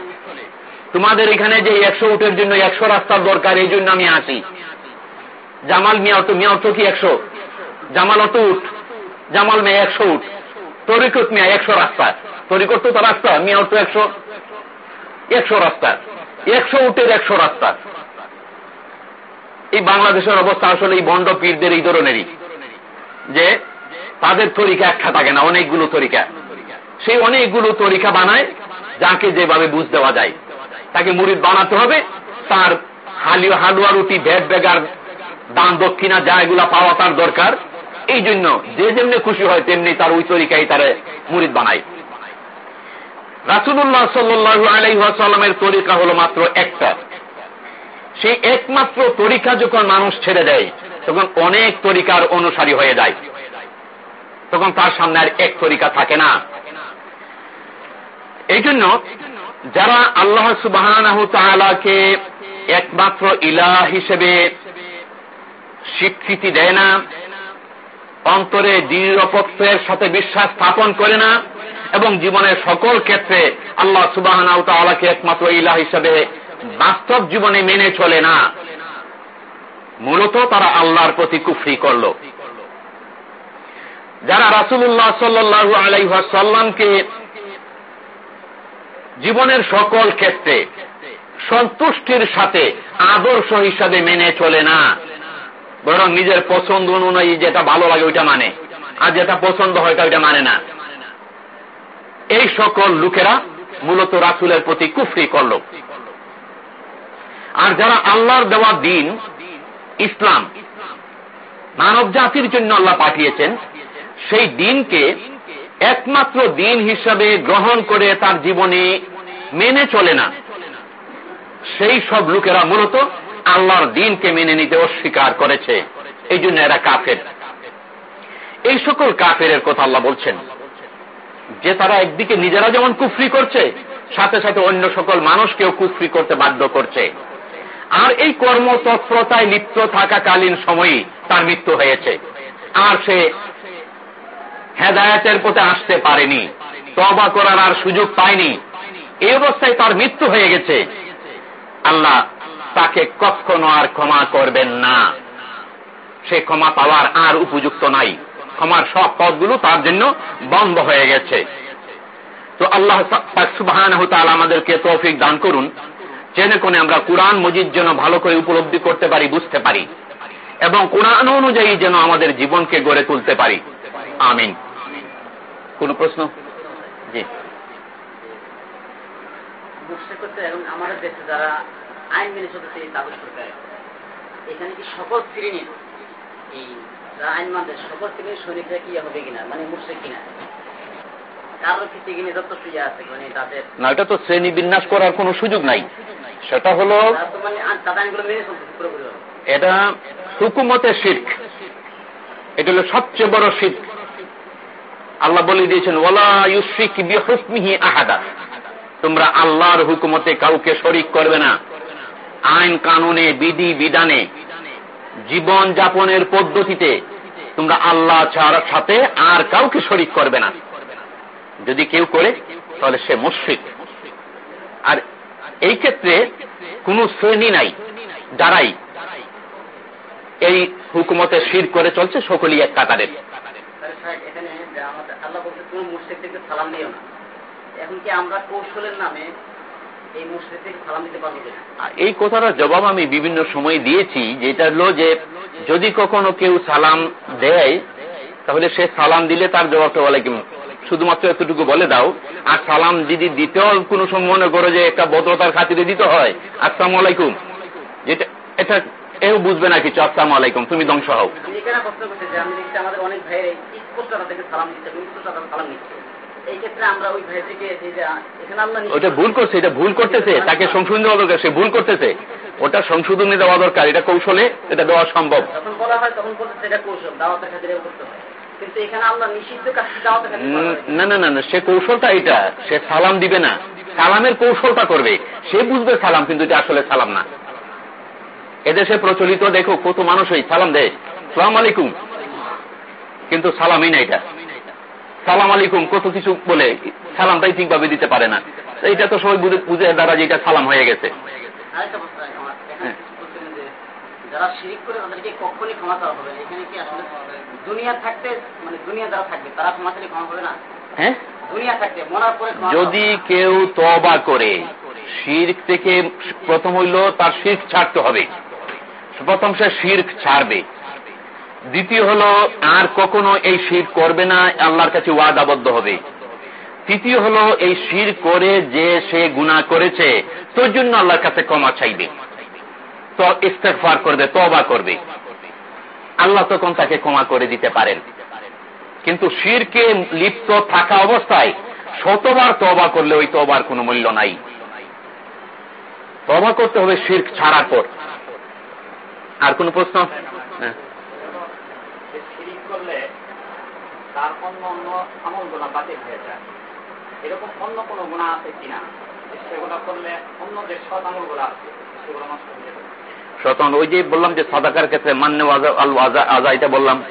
তোমাদের এখানে যে একশো উঠের জন্য একশো রাস্তার দরকার, এই জন্য আমি আসি জামাল মিয়া অত মিয়া অত কি একশো? জামাল অত উঠ। জামাল মেয়ে একশো উঠ। তরিকত মিয়া একশো রাস্তা। তরিকত তো রাস্তা মিয়া অত একশো। একশো রাস্তা। একশো উঠের একশো রাস্তা। এই বাংলাদেশের অবস্থা আসলে এই বন্ড পীরদের এই ধরনেরই। যে তাদের তরিকা একটা থাকে না, অনেকগুলো তরিকা। সেই অনেকগুলো তরিকা বানায়, যাকে যেভাবে বুঝ দেওয়া যায়। তাকে মুড়িদ বানাতে হবে, তার হালিও হালুয়া রুটি, ভেদ বেগার, দান দক্ষিণা, যা এগুলা পাওয়া তার দরকার। এই জন্য যে যেমনি খুশি হয়, তেমনি তার ওই তরিকাই তার মুড়িদ বানায়। রাসুল্লাহ সাল্লু আলাইসাল্লামের তরিকা হলো মাত্র একটা। সেই একমাত্র তরিকা যখন মানুষ ছেড়ে দেয়, তখন অনেক তরিকার অনুসারী হয়ে যায়। তখন তার সামনে আর এক তরিকা থাকে না। এই জন্য যারা আল্লাহ সুবাহকে একমাত্র ইলাহ হিসেবে স্বীকৃতি দেয় না, অন্তরে দৃঢ়পক্ষের সাথে বিশ্বাস স্থাপন করে না, এবং জীবনের সকল ক্ষেত্রে আল্লাহ সুবাহ একমাত্র ইলাহ হিসেবে বাস্তব জীবনে মেনে চলে না। মূলত তারা আল্লাহর প্রতি কুফরি করল। যারা রাসুল্লাহ সাল্লু আলাইসাল্লামকে জীবনের সকল ক্ষেত্রে সন্তুষ্টির সাথে আদর্শ হিসাবে মেনে চলে না, বরং নিজের পছন্দ অনুযায়ী যেটা ভালো লাগে ওইটা মানে আর যেটা পছন্দ হয় ওইটা মানে না। এই সকল লোকেরা মূলত রাসুলের প্রতি কুফরি করল। আর যারা আল্লাহর দেওয়া দিন, ইসলাম, মানব জাতির জন্য আল্লাহ পাঠিয়েছেন, সেই দিনকে একমাত্র দিন হিসাবে গ্রহণ করে তার জীবনে মেনে চলে না। সেই সব লোকেরা মূলত আল্লাহর দিনকে মেনে নিতে অস্বীকার করেছে। এই জন্য এরা কাফের। এই সকল কাফের কথা আল্লাহ বলছেন যে তারা একদিকে নিজেরা যেমন কুফরি করছে, সাথে সাথে অন্য সকল মানুষকেও কুফরি করতে বাধ্য করছে। আর এই কর্মতৎপরতায় লিপ্ত থাকাকালীন সময়ই তার মৃত্যু হয়েছে। আর সে হেদায়তের পথে আসতে পারেনি তবা করার আর সুযোগ পায়নি। এই অবস্থায় তার মৃত্যু হয়ে গেছে। আল্লাহ তাকে কখনো আর ক্ষমা করবেন না। সে ক্ষমা পাওয়ার আর উপযুক্ত নাই। ক্ষমার সব পদগুলো তার জন্য বন্ধ হয়ে গেছে। তো আল্লাহ সুবাহ আমাদেরকে তৌফিক দান করুন। জেনে কোনে আমরা কোরআন মজিদ যেন ভালো করে উপলব্ধি করতে পারি বুঝতে পারি। এবং কোরআন অনুযায়ী যেন আমাদের জীবনকে গড়ে তুলতে পারি। আমিন। কোন প্রশ্ন? জি। আমাদের দেশে যারা আইন মেনে চলতেছে তাদের সরকারে এখানে কি সকল শ্রেণির এই আইন মানতে সকল থেকে শরীরটা কি হবে কিনা? মানে কিনা? না এটা তো শ্রেণি বিন্যাস করার কোনো সুযোগ নাই। সেটা হলো। এটা হুকুমতের শির্ক। এটা হলো সবচেয়ে বড় শির্ক। আল্লাহ বলে দিয়েছেন ওলা বিহুকমিহি আহাদা। তোমরা আল্লাহর হুকুমতে কাউকে শরিক করবে না। আইন কানুনে বিধি বিধানে জীবন যাপনের পদ্ধতিতে তোমরা আল্লাহ ছাড়ার সাথে আর কাউকে শরিক করবে না। যদি কেউ করে তাহলে সে মুশ্রিক। আর এই ক্ষেত্রে কোন শ্রেণি নাই যারাই এই হুকুমতে শির করে চলছে সকলেই এক কাতারের তাহলে সাহেব এখানে যে আমাদের আল্লাহ বলছে তুমি মুশ্রিকদেরকে সালাম দিও না। এখন কি আমরা কৌশলের নামে এই কথাটার জবাব আমি বিভিন্ন সময় দিয়েছি যেটা হলো যে যদি কখনো কেউ সালাম দেয় তাহলে সে সালাম দিলে তার জবাবটা বলে কি শুধুমাত্র এতটুকু বলে দাও। আর সালাম যদি দিতেও কোনো সময় মনে করো যে একটা ভদ্রতার খাতিরে দিতে হয় আসসালাম আলাইকুম। যেটা এটা এও বুঝবে না কিছু আসসালাম আলাইকুম তুমি ধ্বংস হও। ওটা ভুল করছে এটা ভুল করতেছে তাকে সংশোধন দেওয়া দরকার সে ভুল করতেছে। ওটা সংশোধনী দেওয়া দরকার এটা কৌশলে এটা দেওয়া সম্ভব। যখন বলা হয় তখন কৌশল দাওয়াতের খাতিরে করতে হয়। না না না না সে কৌশলটা এটা। সে সালাম দিবে না। সালামের কৌশলটা করবে। সে বুঝবে সালাম কিন্তু এটা আসলে সালাম না। এদেশে প্রচলিত দেখো কত মানুষই সালাম দেয়। সালাম আলাইকুম। কিন্তু সালামই না এটা। সালাম আলাইকুম কত কিছু বলে সালামটাই ঠিকভাবে দিতে পারে না। এটা তো সবাই বুঝে- বুঝে দ্বারা যে এটা সালাম হয়ে গেছে আরেকটা প্রশ্ন আমার এখানে হ্যাঁ। কিছু বলছিলেন যে যারা শিরিক করে তাদেরকে কখনই ক্ষমা চাওয়া হবে এখানে কি আসলে দুনিয়া থাকতে মানে দুনিয়া যারা থাকবে তারা ক্ষমা চাইলে ক্ষমা হবে না? হ্যাঁ? দুনিয়া থাকতে মরার পরে যদি কেউ তবা করে শির্ক থেকে প্রথম হইল তার শির্ক ছাড়তে হবে। প্রথম সে শির্ক ছাড়বে। দ্বিতীয় হলো আর কখনো এই শির করবে না আল্লাহর কাছে ওয়াদাবদ্ধ হবে। তৃতীয় হলো এই শির করে যে সে গুণা করেছে তোর জন্য আল্লাহর কাছে ক্ষমা চাইবে। ইস্তেকফার করবে তবা করবে। আল্লাহ তখন তাকে ক্ষমা করে দিতে পারেন। কিন্তু শিরকে লিপ্ত থাকা অবস্থায় শতবার তবা করলে ওই তবার কোনো মূল্য নাই। তবা করতে হবে শির্ক ছাড়ার পর। আর কোন প্রশ্ন? হ্যাঁ। অন্য কোনো গুণা আছে কিনা? সেগুলো করলে অন্য যে সৎ আমলগুলা আছে, সেগুলো নষ্ট হয়ে শতন ওই যে বললাম যে সাদাকার ক্ষেত্রে মান্য আল আজা, এটা বললাম।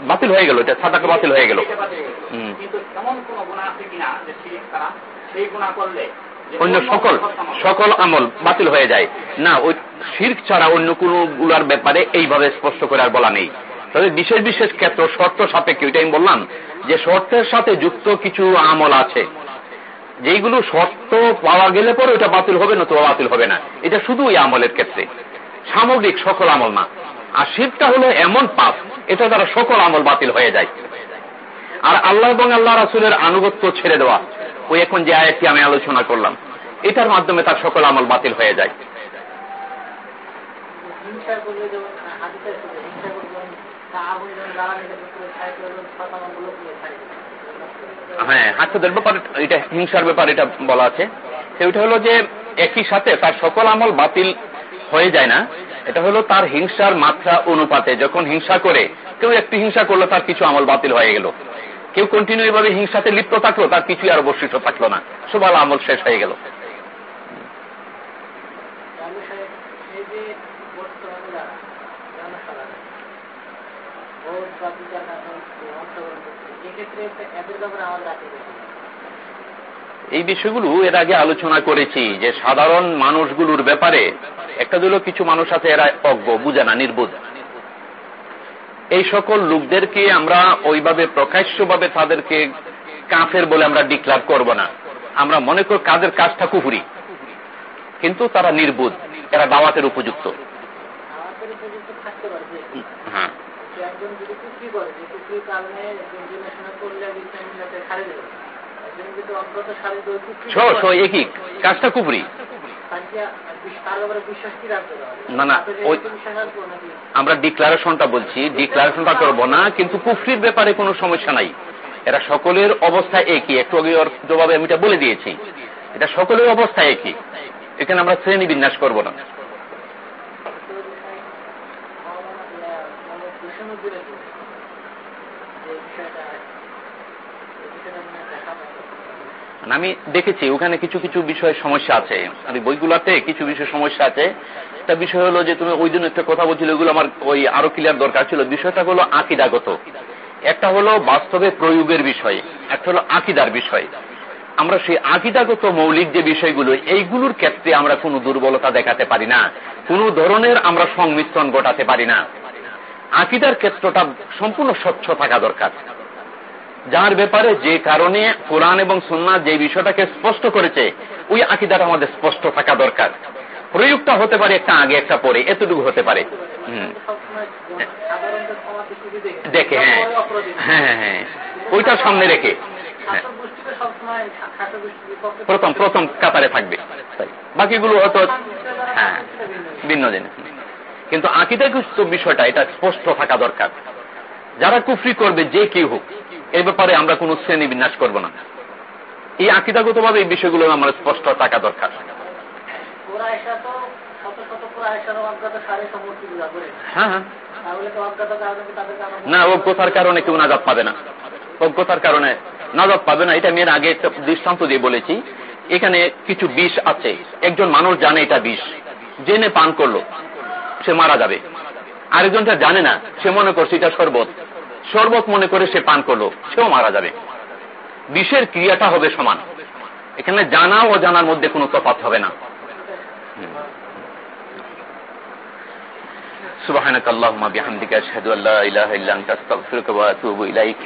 বাতিল হয়ে গেল, এটা সাদাকা বাতিল হয়ে গেল। অন্য সকল সকল আমল বাতিল হয়ে যায়। না, ওই শির্ক ছাড়া অন্য কোনগুলার ব্যাপারে এইভাবে স্পষ্ট করে আর বলা নেই। তবে বিশেষ বিশেষ ক্ষেত্র, শর্ত সাপেক্ষে ওইটা আমি বললাম যে শর্তের সাথে যুক্ত কিছু আমল আছে। যেইগুলো শর্ত পাওয়া গেলে পরে ওটা বাতিল হবে না তো বাতিল হবে না। এটা শুধু ওই আমলের ক্ষেত্রে। সামগ্রিক সকল আমল না। আর শিবটা হলো এমন পাপ, এটা দ্বারা সকল আমল বাতিল হয়ে যায়। আর আল্লাহ এবং আল্লাহ রাসুলের আনুগত্য ছেড়ে দেওয়া, ওই এখন যে আয়াতটি আমি আলোচনা করলাম, এটার মাধ্যমে তার সকল আমল বাতিল হয়ে যায়। হ্যাঁ হাস্যদের ব্যাপারে, এটা হিংসার ব্যাপার এটা বলা আছে। সেটা হলো যে একই সাথে তার সকল আমল বাতিল হয়ে যায় না। এটা হলো তার হিংসার মাত্রা অনুপাতে। যখন হিংসা করে, কেউ একটি হিংসা করল, তার কিছু আমল বাতিল হয়ে গেল। কেউ কন্টিনিউ এভাবে হিংসাতে লিপ্ত থাকল, তার কিছুই আর অবশিষ্ট থাকল না। সবার আমল শেষ হয়ে গেল। এই বিষয়গুলো এর আগে আলোচনা করেছি যে সাধারণ মানুষগুলোর ব্যাপারে একটা দুটো কিছু মানুষ আছে এরা অজ্ঞ বুঝে না নির্বোধ। এই সকল লোকদেরকে আমরা ওইভাবে প্রকাশ্যভাবে তাদেরকে কাফের বলে আমরা ডিক্লার করব না। আমরা মনে করি কাদের কাজটা কুহুরি কিন্তু তারা নির্বোধ এরা দাওয়াতের উপযুক্ত। হ্যাঁ। কুকরির কারণে জেনারেশনে করলে কাজটা না, না, বিশ্বাস রাখব নাকি আমরা ডিক্লারেশনটা বলছি। ডিক্লারেশনটা করব না কিন্তু কুফরির ব্যাপারে কোনো সমস্যা নাই। এরা সকলের অবস্থা একই। একটু আগে জবাবে আমি এটা বলে দিয়েছি। এটা সকলের অবস্থা একই। এখানে আমরা শ্রেণি বিন্যাস করব না তো বিষয় মাওলানা ইয়া, মানে দূষণও দূরে দূরে। যে বিষয়টা এই বিষয়টা মানে দেখা পায় মানে আমি দেখেছি, ওখানে কিছু কিছু বিষয়ে সমস্যা আছে। আমি বইগুলাতে কিছু বিষয় সমস্যা আছে। একটা বিষয় হলো যে তুমি ওই দিন একটা কথা বলছিল, ওইগুলো আমার ওই আরও ক্লিয়ার দরকার ছিল। বিষয়টা হলো আকিদাগত। একটা হলো বাস্তবে প্রয়োগের বিষয়, একটা হলো আকিদার বিষয়। আমরা সেই আকিদাগত মৌলিক যে বিষয়গুলো, এইগুলোর ক্ষেত্রে আমরা কোনো দুর্বলতা দেখাতে পারি না। কোনো ধরনের আমরা সংমিশ্রণ ঘটাতে পারি না। আকিদার ক্ষেত্রটা সম্পূর্ণ স্বচ্ছ থাকা দরকার। যার ব্যাপারে যে কারণে কোরআন এবং সুন্না যে বিষয়টাকে স্পষ্ট করেছে, ওই আকিদাটা আমাদের স্পষ্ট থাকা দরকার। প্রয়োগটা হতে পারে একটা আগে, একটা পরে, এতটুকু হতে পারে। দেখে হ্যাঁ। হ্যাঁ হ্যাঁ হ্যাঁ। ওইটা সামনে রেখে। হ্যাঁ। প্রথম প্রথম কাতারে থাকবে। বাকিগুলো হয়তো হ্যাঁ ভিন্ন জিনিস। কিন্তু আকিদাগত বিষয়টা, এটা স্পষ্ট থাকা দরকার। যারা কুফরি করবে, যে কেউ হোক এ ব্যাপারে আমরা কোনো শ্রেণি বিন্যাস করব না। এই আকিদাগত ভাবে এই বিষয়গুলো আমার স্পষ্ট থাকা দরকার। হ্যাঁ হ্যাঁ। না অজ্ঞতার কারণে কেউ নাজাব পাবে না। অজ্ঞতার কারণে নাজাব পাবে না এটা আমি এর আগে দৃষ্টান্ত দিয়ে বলেছি। এখানে কিছু বিষ আছে। একজন মানুষ জানে এটা বিষ। জেনে পান করল সে মারা যাবে। আরেকজনটা জানে না সে মনে করছে এটা শরবত। শরবত মনে করে সে পান করল, সেও মারা যাবে। বিষের ক্রিয়াটা হবে সমান। এখানে জানা ও জানার মধ্যে কোনো তফাত হবে না। সুবাহ আল্লাহ ইলাহা ইল্লা আনতা আস্তাগফিরুকা ওয়া আতুবু ইলাইক।